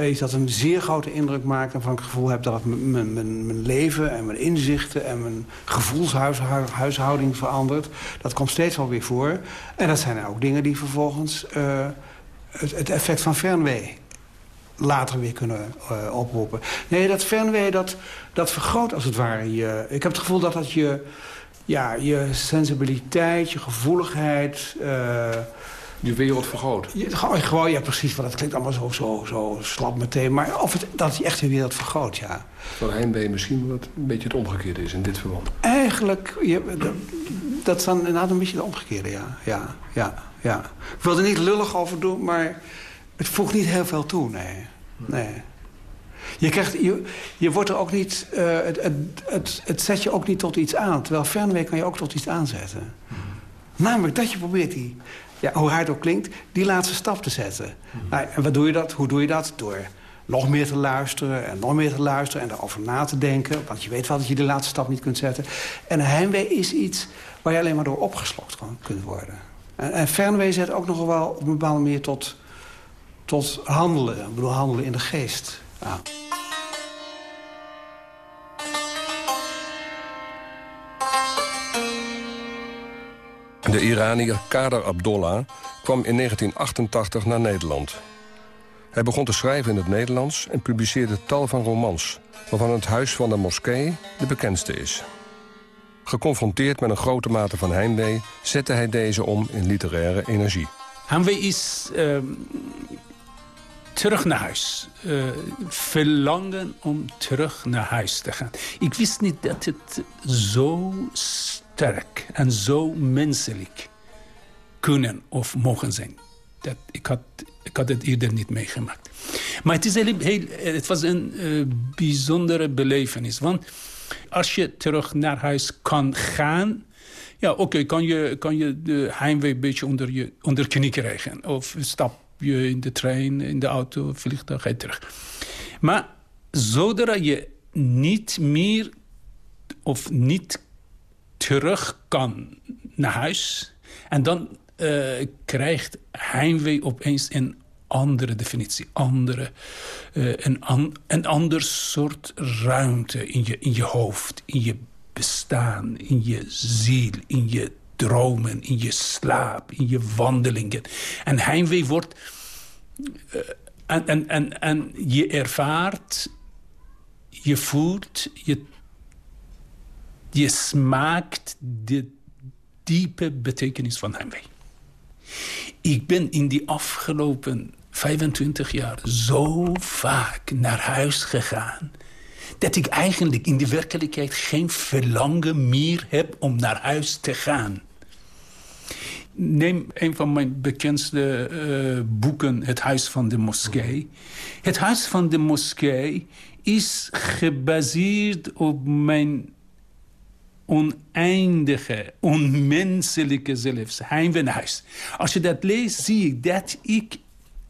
Iets dat een zeer grote indruk maakt... en van ik het gevoel heb dat mijn, mijn, mijn leven en mijn inzichten... en mijn gevoelshuishouding verandert. Dat komt steeds wel weer voor. En dat zijn ook dingen die vervolgens uh, het, het, effect van fernwee later weer kunnen uh, oproepen. Nee, dat fernweh, dat, dat vergroot als het ware je... Ik heb het gevoel dat dat je, ja, je sensibiliteit, je gevoeligheid... je wereld vergroot. Gewoon, ja, precies. Want dat klinkt allemaal zo, zo, zo slap meteen. Maar of het, dat je echt je wereld vergroot, ja. Terwijl heimwee misschien wat een beetje het omgekeerde is in dit verband. Eigenlijk, je, dat, is dan inderdaad een beetje het omgekeerde, ja. Ja, ja, ja. Ik wil er niet lullig over doen, maar het voegt niet heel veel toe, nee. Nee. Je, krijgt, je, je wordt er ook niet... Uh, het, het, het, het, zet je ook niet tot iets aan. Terwijl fernwee kan je ook tot iets aanzetten. Namelijk dat je probeert die... Ja, hoe hard ook klinkt, die laatste stap te zetten. Nou, en wat doe je dat? Hoe doe je dat? Door nog meer te luisteren en nog meer te luisteren... en erover na te denken. Want je weet wel dat je de laatste stap niet kunt zetten. En heimwee is iets waar je alleen maar door opgeslokt kan, kunt worden. En, en fernwee zet ook nog wel op een bepaalde manier tot tot handelen. Ik bedoel, handelen in de geest. Ja. De Iranier Kader Abdollah kwam in 1988 naar Nederland. Hij begon te schrijven in het Nederlands en publiceerde tal van romans... waarvan het Huis van de Moskee de bekendste is. Geconfronteerd met een grote mate van heimwee... zette hij deze om in literaire energie. Heimwee is ehm, terug naar huis. Uh, verlangen om terug naar huis te gaan. Ik wist niet dat het zo sterk en zo menselijk kunnen of mogen zijn. Dat, ik, had, ik had het eerder niet meegemaakt. Maar het, is heel, heel het was een uh, bijzondere belevenis. Want als je terug naar huis kan gaan... Ja, oké, kan, je, kan je de heimwee een beetje onder je onder knie krijgen. Of stap je in de trein, in de auto, vliegtuig, ga je terug. Maar zodra je niet meer of niet terug kan naar huis... en dan uh, krijgt heimwee opeens een andere definitie. Andere, uh, een, an, een ander soort ruimte in je, in je hoofd, in je bestaan, in je ziel, in je dromen, in je slaap, in je wandelingen. En heimwee wordt... Uh, en, en, en, en je ervaart, je voelt, je, je smaakt de diepe betekenis van heimwee. Ik ben in die afgelopen 25 jaar zo vaak naar huis gegaan dat ik eigenlijk in de werkelijkheid geen verlangen meer heb om naar huis te gaan. Neem een van mijn bekendste uh, boeken, Het Huis van de Moskee. Het Huis van de Moskee is gebaseerd op mijn oneindige, onmenselijke zelfs huis. Als je dat leest, zie ik dat ik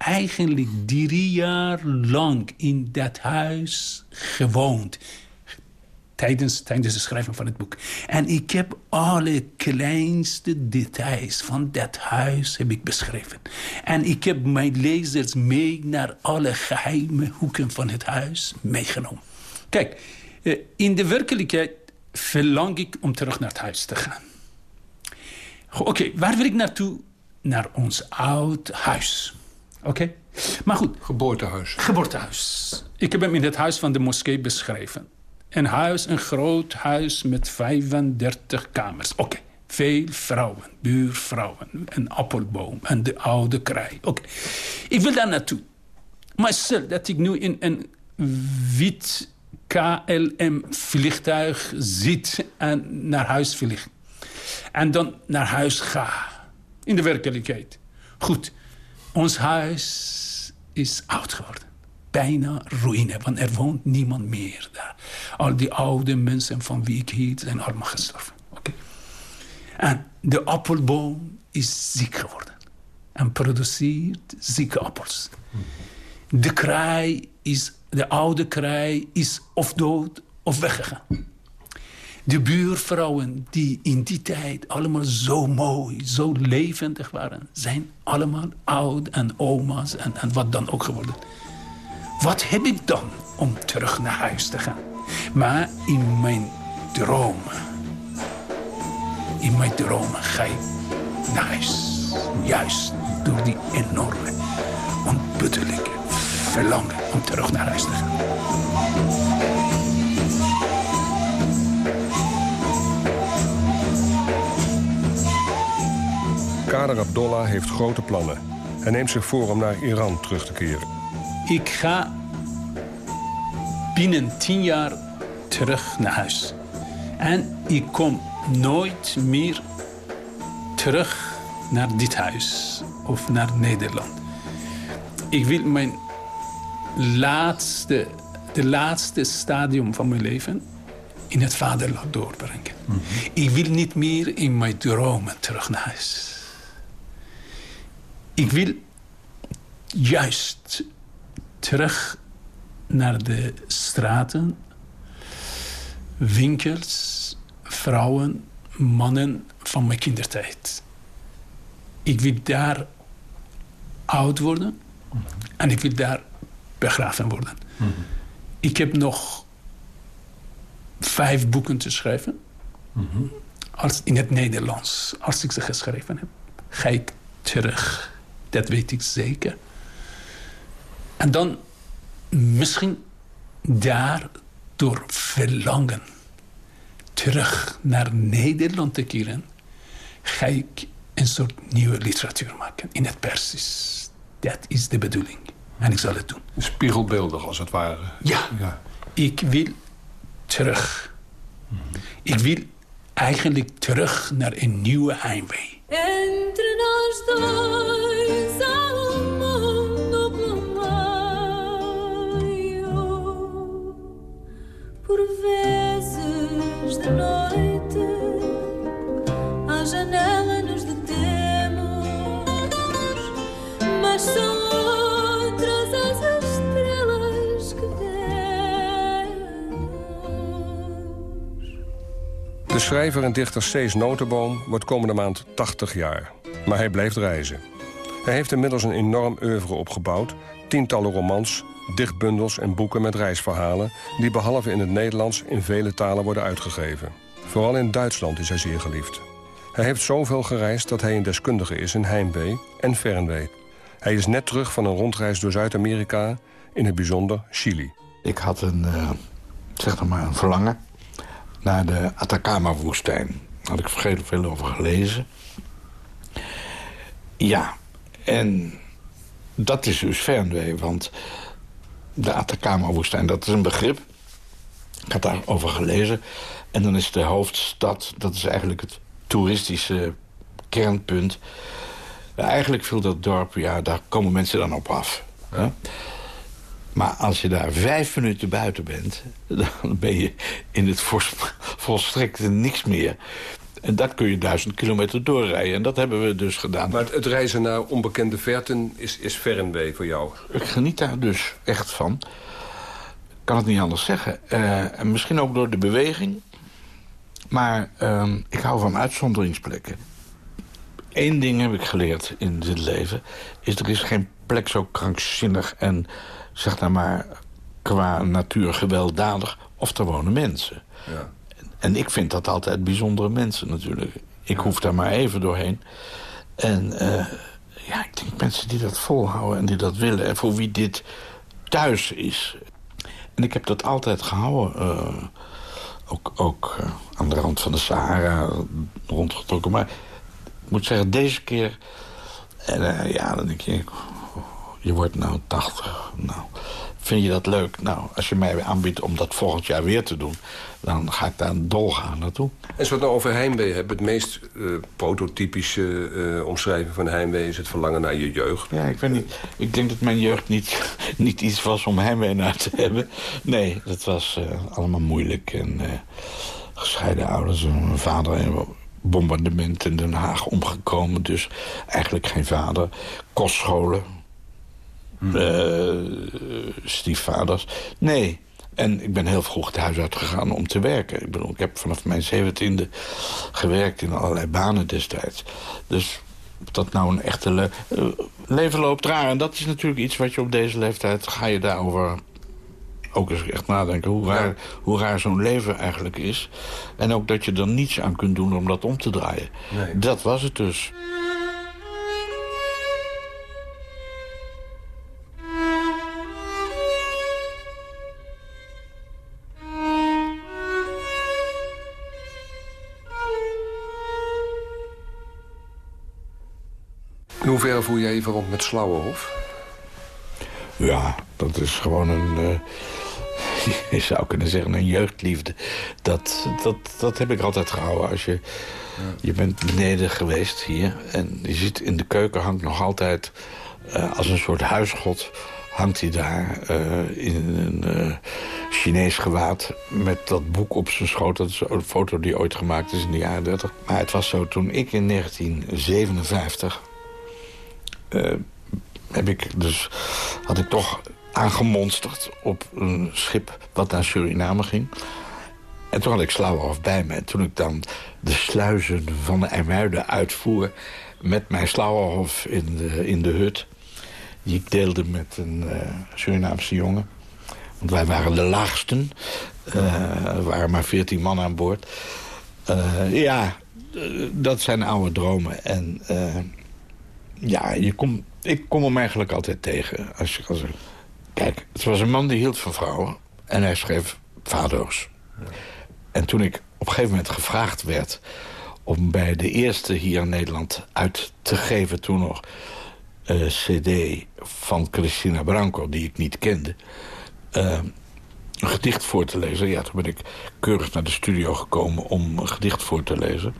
eigenlijk drie jaar lang in dat huis gewoond. Tijdens, tijdens het schrijven van het boek. En ik heb alle kleinste details van dat huis heb ik beschreven. En ik heb mijn lezers mee naar alle geheime hoeken van het huis meegenomen. Kijk, eh, in de werkelijkheid verlang ik om terug naar het huis te gaan. Oké, waar wil ik naartoe? Naar ons oud huis. Oké? Maar goed. Geboortehuis. Geboortehuis. Ik heb hem in het huis van de moskee beschreven. Een huis, een groot huis met 35 kamers. Oké. Veel vrouwen, buurvrouwen, een appelboom en de oude kraai. Oké. Ik wil daar naartoe. Maar stel dat ik nu in een wit KLM-vliegtuig zit en naar huis vlieg. En dan naar huis ga. In de werkelijkheid. Goed. Ons huis is oud geworden. Bijna ruïne, want er woont niemand meer daar. Al die oude mensen van wie ik hield zijn allemaal gestorven. En de appelboom is ziek geworden. En produceert zieke appels. De kraai is, de oude kraai is of dood of weggegaan. De buurvrouwen die in die tijd allemaal zo mooi, zo levendig waren... zijn allemaal oud en oma's en, en wat dan ook geworden. Wat heb ik dan om terug naar huis te gaan? Maar in mijn dromen... in mijn dromen ga ik naar huis. Juist door die enorme, onputtelijke, verlangen om terug naar huis te gaan. Kader Abdollah heeft grote plannen. Hij neemt zich voor om naar Iran terug te keren. Ik ga binnen tien jaar terug naar huis. En ik kom nooit meer terug naar dit huis of naar Nederland. Ik wil mijn laatste, de laatste stadium van mijn leven in het vaderland doorbrengen. Ik wil niet meer in mijn dromen terug naar huis. Ik wil juist terug naar de straten, winkels, vrouwen, mannen van mijn kindertijd. Ik wil daar oud worden en ik wil daar begraven worden. Ik heb nog vijf boeken te schrijven. Als, in het Nederlands. Als ik ze geschreven heb, ga ik terug. Dat weet ik zeker. En dan misschien daar door verlangen terug naar Nederland te keren, ga ik een soort nieuwe literatuur maken in het Persisch. Dat is de bedoeling. En ik zal het doen. Spiegelbeeldig, als het ware. Ja. ja. Ik wil terug. Ik wil eigenlijk terug naar een nieuwe heimwee. Entre nós dois há mundo pelo meio. Por vezes de noite, à janela nos detemos, mas são schrijver en dichter Cees Notenboom wordt komende maand 80 jaar. Maar hij blijft reizen. Hij heeft inmiddels een enorm oeuvre opgebouwd. Tientallen romans, dichtbundels en boeken met reisverhalen... die behalve in het Nederlands in vele talen worden uitgegeven. Vooral in Duitsland is hij zeer geliefd. Hij heeft zoveel gereisd dat hij een deskundige is in heimwee en fernwee. Hij is net terug van een rondreis door Zuid-Amerika, in het bijzonder Chili. Ik had een, eh, zeg maar een verlangen naar de Atacama-woestijn. Had ik vergeten veel over gelezen. Ja, en dat is dus fernwee, want de Atacama-woestijn, dat is een begrip. Ik had daarover gelezen. En dan is de hoofdstad, dat is eigenlijk het toeristische kernpunt. Eigenlijk viel dat dorp, ja, daar komen mensen dan op af. Hè? Maar als je daar vijf minuten buiten bent... dan ben je in het vol- volstrekte niks meer. En dat kun je duizend kilometer doorrijden. En dat hebben we dus gedaan. Maar het, reizen naar onbekende verten is, is fernwee voor jou. Ik geniet daar dus echt van. Ik kan het niet anders zeggen. Eh, en misschien ook door de beweging. Maar ehm, ik hou van uitzonderingsplekken. Eén ding heb ik geleerd in dit leven. Is er is geen plek zo krankzinnig en zeg nou maar qua natuur gewelddadig. Of er wonen mensen. Ja. En ik vind dat altijd bijzondere mensen natuurlijk. Ik hoef daar maar even doorheen. En eh, ja, ik denk mensen die dat volhouden en die dat willen... en voor wie dit thuis is. En ik heb dat altijd gehouden. eh, ook ook eh, aan de rand van de Sahara rondgetrokken. Maar ik moet zeggen, deze keer... En ja, dan denk je... Je wordt nou 80. Nou, vind je dat leuk? Nou, als je mij aanbiedt om dat volgend jaar weer te doen... dan ga ik daar dolgaan naartoe. En als we het nou over heimwee hebben... het meest eh, prototypische eh, omschrijving van heimwee... is het verlangen naar je jeugd. Ja, ik weet niet. Ik denk dat mijn jeugd niet, niet iets was om heimwee naar te hebben. Nee, dat was eh, allemaal moeilijk. En gescheiden ouders. Mijn vader in een bombardement in Den Haag omgekomen. Dus eigenlijk geen vader. Kostscholen. Eh, stiefvaders. Nee. En ik ben heel vroeg het huis uitgegaan om te werken. Ik, bedoel, ik heb vanaf mijn zeventiende gewerkt in allerlei banen destijds. Dus dat nou een echte le eh, leven loopt raar. En dat is natuurlijk iets wat je op deze leeftijd... ga je daarover ook eens echt nadenken hoe raar, hoe raar zo'n leven eigenlijk is. En ook dat je er niets aan kunt doen om dat om te draaien. Nee. Dat was het dus. Hoeverre voel jij je verwant met Slauwenhof? Ja, dat is gewoon een... Uh, je zou kunnen zeggen een jeugdliefde. Dat, dat, dat heb ik altijd gehouden. Als je, je bent beneden geweest hier... en je ziet in de keuken hangt nog altijd... Uh, als een soort huisgod hangt hij daar uh, in een uh, Chinees gewaad... met dat boek op zijn schoot. Dat is een foto die ooit gemaakt is in de jaren 30. Maar het was zo, toen ik in 1957... Uh, heb ik dus, had ik toch aangemonsterd op een schip wat naar Suriname ging. En toen had ik Slauwerhof bij me. En toen ik dan de sluizen van de IJmuiden uitvoer... met mijn Slauwerhof in de, in de hut... die ik deelde met een uh, Surinaamse jongen. Want wij waren de laagsten. Uh, er waren maar veertien man aan boord. Ja, dat zijn oude dromen. En ja, je komt ik kom hem eigenlijk altijd tegen. Als, als, kijk, het was een man die hield van vrouwen. En hij schreef vado's. En toen ik op een gegeven moment gevraagd werd... om bij de eerste hier in Nederland uit te geven toen nog... Uh, cd van Cristina Branco, die ik niet kende... Uh, een gedicht voor te lezen. Ja, toen ben ik keurig naar de studio gekomen om een gedicht voor te lezen.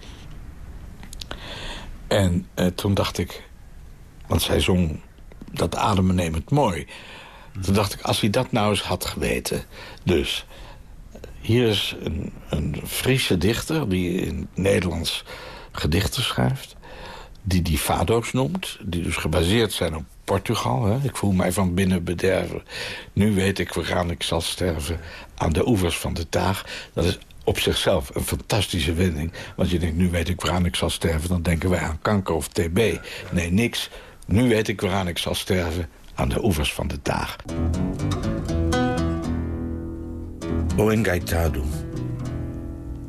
En uh, toen dacht ik, want zij zong dat adembenemend mooi. Toen dacht ik, als hij dat nou eens had geweten. Dus, hier is een, een Friese dichter... die in het Nederlands gedichten schrijft. Die die fado's noemt. Die dus gebaseerd zijn op Portugal. Hè. Ik voel mij van binnen bederven. Nu weet ik waaraan ik zal sterven. Aan de oevers van de Taag. Dat is op zichzelf een fantastische wending. Want je denkt, nu weet ik waaraan ik zal sterven. Dan denken wij aan kanker of TB. Nee, niks. Nu weet ik waaraan ik zal sterven aan de oevers van de Taag. O Engaitado,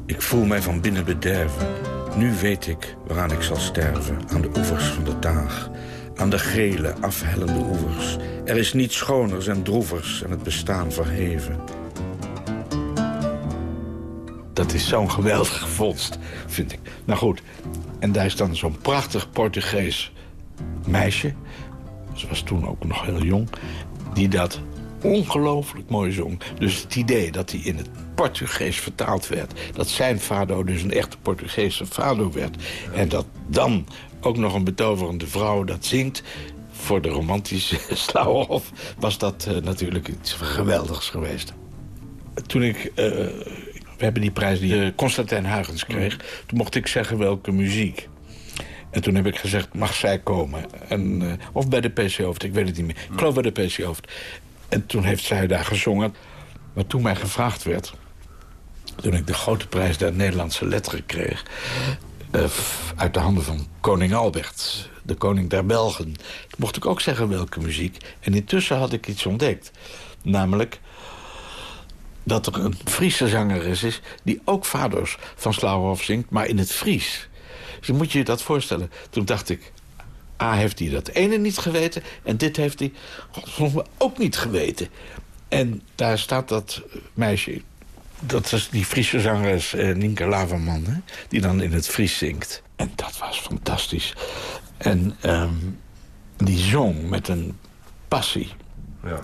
ik voel mij van binnen bederven. Nu weet ik waaraan ik zal sterven aan de oevers van de Taag. Aan de gele, afhellende oevers. Er is niets schoners en droevers en het bestaan verheven. Dat is zo'n geweldige vondst, vind ik. Nou goed, en daar is dan zo'n prachtig Portugees meisje, ze was toen ook nog heel jong, die dat ongelooflijk mooi zong. Dus het idee dat hij in het Portugees vertaald werd... dat zijn fado dus een echte Portugese fado werd... en dat dan ook nog een betoverende vrouw dat zingt... voor de romantische Slauwhof was dat uh, natuurlijk iets geweldigs geweest. Toen ik... Uh, we hebben die prijs die uh, Constantijn Huygens kreeg... toen mocht ik zeggen welke muziek. En toen heb ik gezegd, mag zij komen? En, uh, of bij de PC Hoofd, ik weet het niet meer. Ik geloof bij de PC Hoofd. En toen heeft zij daar gezongen. Maar toen mij gevraagd werd... toen ik de grote prijs der Nederlandse letteren kreeg... Uh, uit de handen van koning Albert, de koning der Belgen... mocht ik ook zeggen welke muziek. En intussen had ik iets ontdekt. Namelijk dat er een Friese zangeres is... die ook vaders van Slauwerhof zingt, maar in het Fries... Dus moet je je dat voorstellen. Toen dacht ik, A, heeft hij dat ene niet geweten... en dit heeft hij ook niet geweten. En daar staat dat meisje... Dat is die Friese zangeres eh, Nienke Laverman, hè, die dan in het Fries zingt. En dat was fantastisch. En um, die zong met een passie. Ja.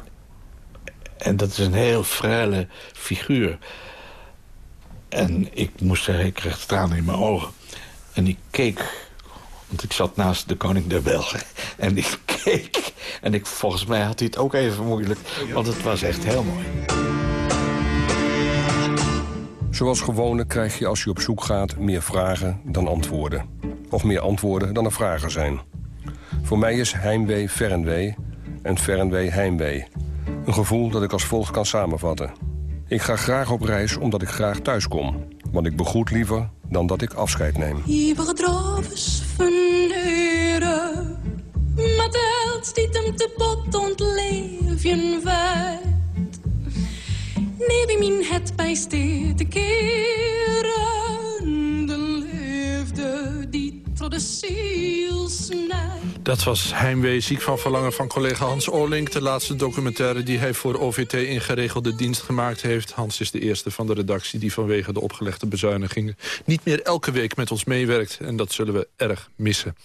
En dat is een heel frele figuur. En ik moest zeggen, ik kreeg tranen in mijn ogen. En ik keek, want ik zat naast de koning der Belgen. En ik keek. En ik, volgens mij had hij het ook even moeilijk. Want het was echt heel mooi. Zoals gewoonlijk krijg je als je op zoek gaat meer vragen dan antwoorden. Of meer antwoorden dan er vragen zijn. Voor mij is heimwee fernwee en fernwee heimwee. Een gevoel dat ik als volgt kan samenvatten. Ik ga graag op reis omdat ik graag thuis kom. Want ik begroet liever dan dat ik afscheid neem. Iedere droves verleuren, maar telt die hem te bot ontleven vet. Neem mijn het bij te keren, de ziel. Dat was Heimwee, ziek van verlangen van collega Hans Olink. De laatste documentaire die hij voor OVT in geregelde dienst gemaakt heeft. Hans is de eerste van de redactie die vanwege de opgelegde bezuinigingen... niet meer elke week met ons meewerkt. En dat zullen we erg missen.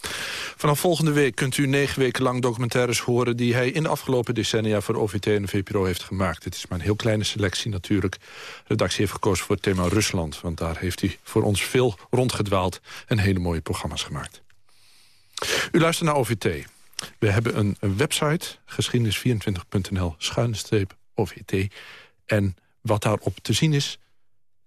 Vanaf volgende week kunt u negen weken lang documentaires horen... die hij in de afgelopen decennia voor OVT en VPRO heeft gemaakt. Het is maar een heel kleine selectie natuurlijk. De redactie heeft gekozen voor het thema Rusland. Want daar heeft hij voor ons veel rondgedwaald en hele mooie programma's gemaakt. U luistert naar OVT. We hebben een, website, geschiedenis24.nl, schuine OVT. En wat daarop te zien is,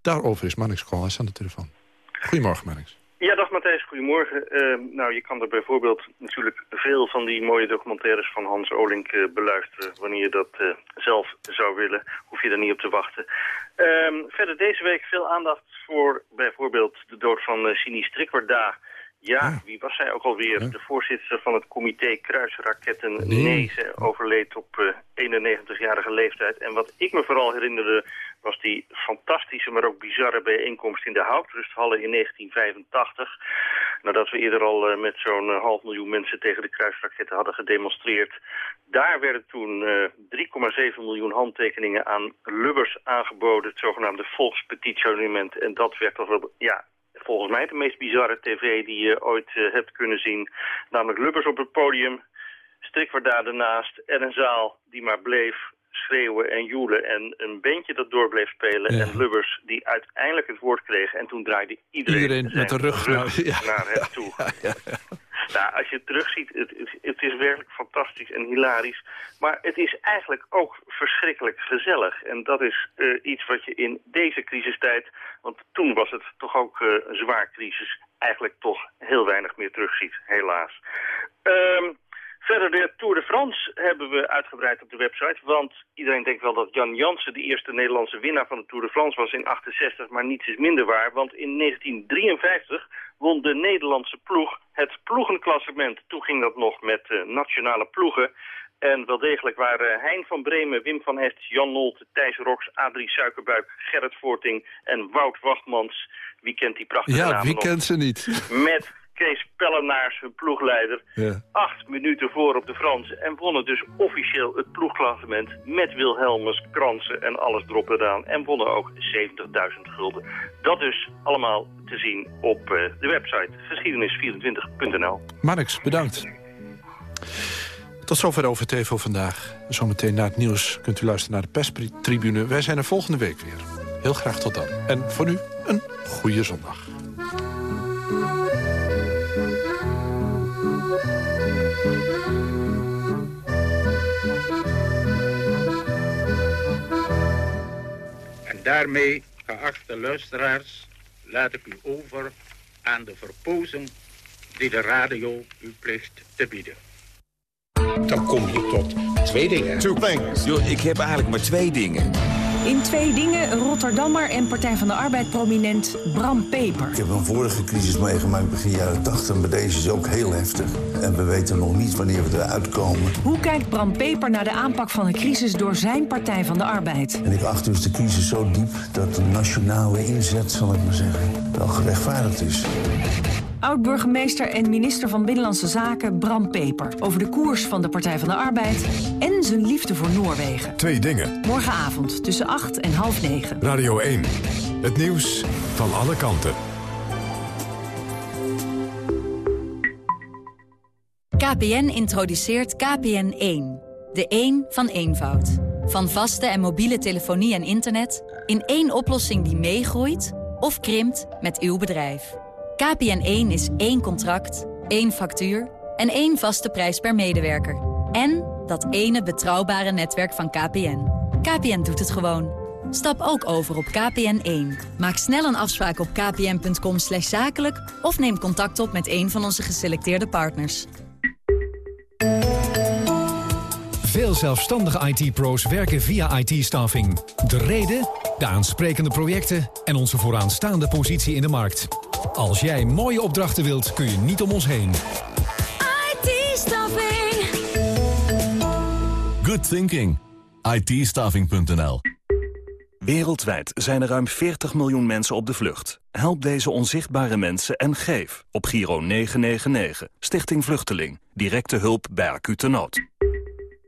daarover is Marnix Koolhuis aan de telefoon. Goedemorgen, Marnix. Ja, dag Matthijs, goedemorgen. Uh, nou, je kan er bijvoorbeeld natuurlijk veel van die mooie documentaires van Hans Olink uh, beluisteren. Wanneer je dat uh, zelf zou willen, hoef je er niet op te wachten. Ehm, verder deze week veel aandacht voor bijvoorbeeld de dood van Sini Strikwarda... Ja, wie was zij ook alweer? De voorzitter van het comité Kruisraketten nee. Ze overleed op 91-jarige leeftijd. En wat ik me vooral herinnerde was die fantastische, maar ook bizarre bijeenkomst in de Houtrusthallen in 1985. Nadat we eerder al uh, met zo'n uh, half miljoen mensen tegen de kruisraketten hadden gedemonstreerd. Daar werden toen uh, 3,7 miljoen handtekeningen aan Lubbers aangeboden, het zogenaamde volkspetitiemonument. En dat werd toch wel, ja, volgens mij de meest bizarre tv die je ooit uh, hebt kunnen zien. Namelijk Lubbers op het podium, Strikwarda ernaast en een zaal die maar bleef schreeuwen en joelen. En een bandje dat door bleef spelen en Lubbers die uiteindelijk het woord kreeg. En toen draaide iedereen, iedereen met de rug, rug naar hem toe. Nou, als je het terugziet, het, het, is werkelijk fantastisch en hilarisch. Maar het is eigenlijk ook verschrikkelijk gezellig. En dat is uh, iets wat je in deze crisistijd, want toen was het toch ook uh, een zwaar crisis, eigenlijk toch heel weinig meer terugziet, helaas. Um, Verder de Tour de France hebben we uitgebreid op de website. Want iedereen denkt wel dat Jan Jansen de eerste Nederlandse winnaar van de Tour de France was in 68. Maar niets is minder waar. Want in 1953 won de Nederlandse ploeg het ploegenklassement. Toen ging dat nog met uh, nationale ploegen. En wel degelijk waren Hein van Bremen, Wim van Hest, Jan Nolte, Thijs Rox, Adrie Suikerbuik, Gerrit Voorting en Wout Wachtmans. Wie kent die prachtige ja, namen wie nog? kent ze niet? Met Kees Pellenaars, hun ploegleider, ja. acht minuten voor op de Fransen. En wonnen dus officieel het ploegklassement met Wilhelmus, Kransen en alles erop en eraan. En wonnen ook 70.000 gulden. Dat dus allemaal te zien op uh, de website geschiedenis24.nl. Marx, bedankt. Tot zover over TV vandaag. Zometeen na het nieuws kunt u luisteren naar de perstribune. Wij zijn er volgende week weer. Heel graag tot dan. En voor nu een goede zondag. Daarmee, geachte luisteraars, laat ik u over aan de verpozing die de radio u plicht te bieden. Dan kom je tot twee dingen. Two things. Yo, ik heb eigenlijk maar twee dingen. In twee dingen Rotterdammer en Partij van de Arbeid prominent Bram Peper. Ik heb een vorige crisis meegemaakt begin jaren 80, maar deze is ook heel heftig. En we weten nog niet wanneer we eruit komen. Hoe kijkt Bram Peper naar de aanpak van de crisis door zijn Partij van de Arbeid? En ik acht dus de crisis zo diep dat de nationale inzet, zal ik maar zeggen, wel gerechtvaardigd is. Oud-burgemeester en minister van Binnenlandse Zaken Bram Peper... over de koers van de Partij van de Arbeid en zijn liefde voor Noorwegen. Twee dingen. Morgenavond tussen 8 en half 9. Radio 1. Het nieuws van alle kanten. KPN introduceert KPN1. De 1 van eenvoud. Van vaste en mobiele telefonie en internet... in één oplossing die meegroeit of krimpt met uw bedrijf. KPN1 is één contract, één factuur en één vaste prijs per medewerker. En dat ene betrouwbare netwerk van KPN. KPN doet het gewoon. Stap ook over op KPN1. Maak snel een afspraak op kpn.com zakelijk... of neem contact op met een van onze geselecteerde partners. Veel zelfstandige IT-pro's werken via IT-staffing. De reden, de aansprekende projecten en onze vooraanstaande positie in de markt. Als jij mooie opdrachten wilt, kun je niet om ons heen. IT-staffing. Good thinking. it Wereldwijd zijn er ruim 40 miljoen mensen op de vlucht. Help deze onzichtbare mensen en geef op Giro 999. Stichting Vluchteling. Directe hulp bij acute nood.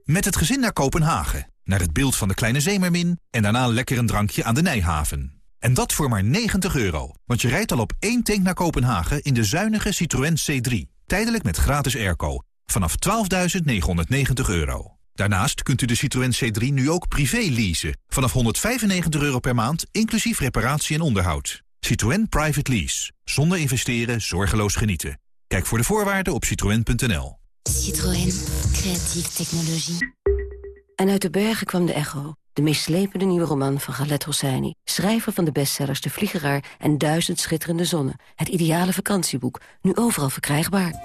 Met het gezin naar Kopenhagen. Naar het beeld van de kleine zeemermin. En daarna lekker een drankje aan de Nijhaven. En dat voor maar 90 euro. Want je rijdt al op één tank naar Kopenhagen in de zuinige Citroën C3. Tijdelijk met gratis airco. Vanaf 12.990 euro. Daarnaast kunt u de Citroën C3 nu ook privé leasen. Vanaf 195 euro per maand, inclusief reparatie en onderhoud. Citroën Private Lease. Zonder investeren, zorgeloos genieten. Kijk voor de voorwaarden op citroën.nl. Citroën. Creatieve technologie. En uit de bergen kwam de echo. De meest slepende nieuwe roman van Galet Hosseini. Schrijver van de bestsellers De Vliegeraar en Duizend Schitterende Zonnen. Het ideale vakantieboek. Nu overal verkrijgbaar.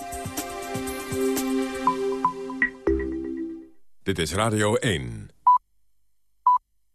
Dit is Radio 1.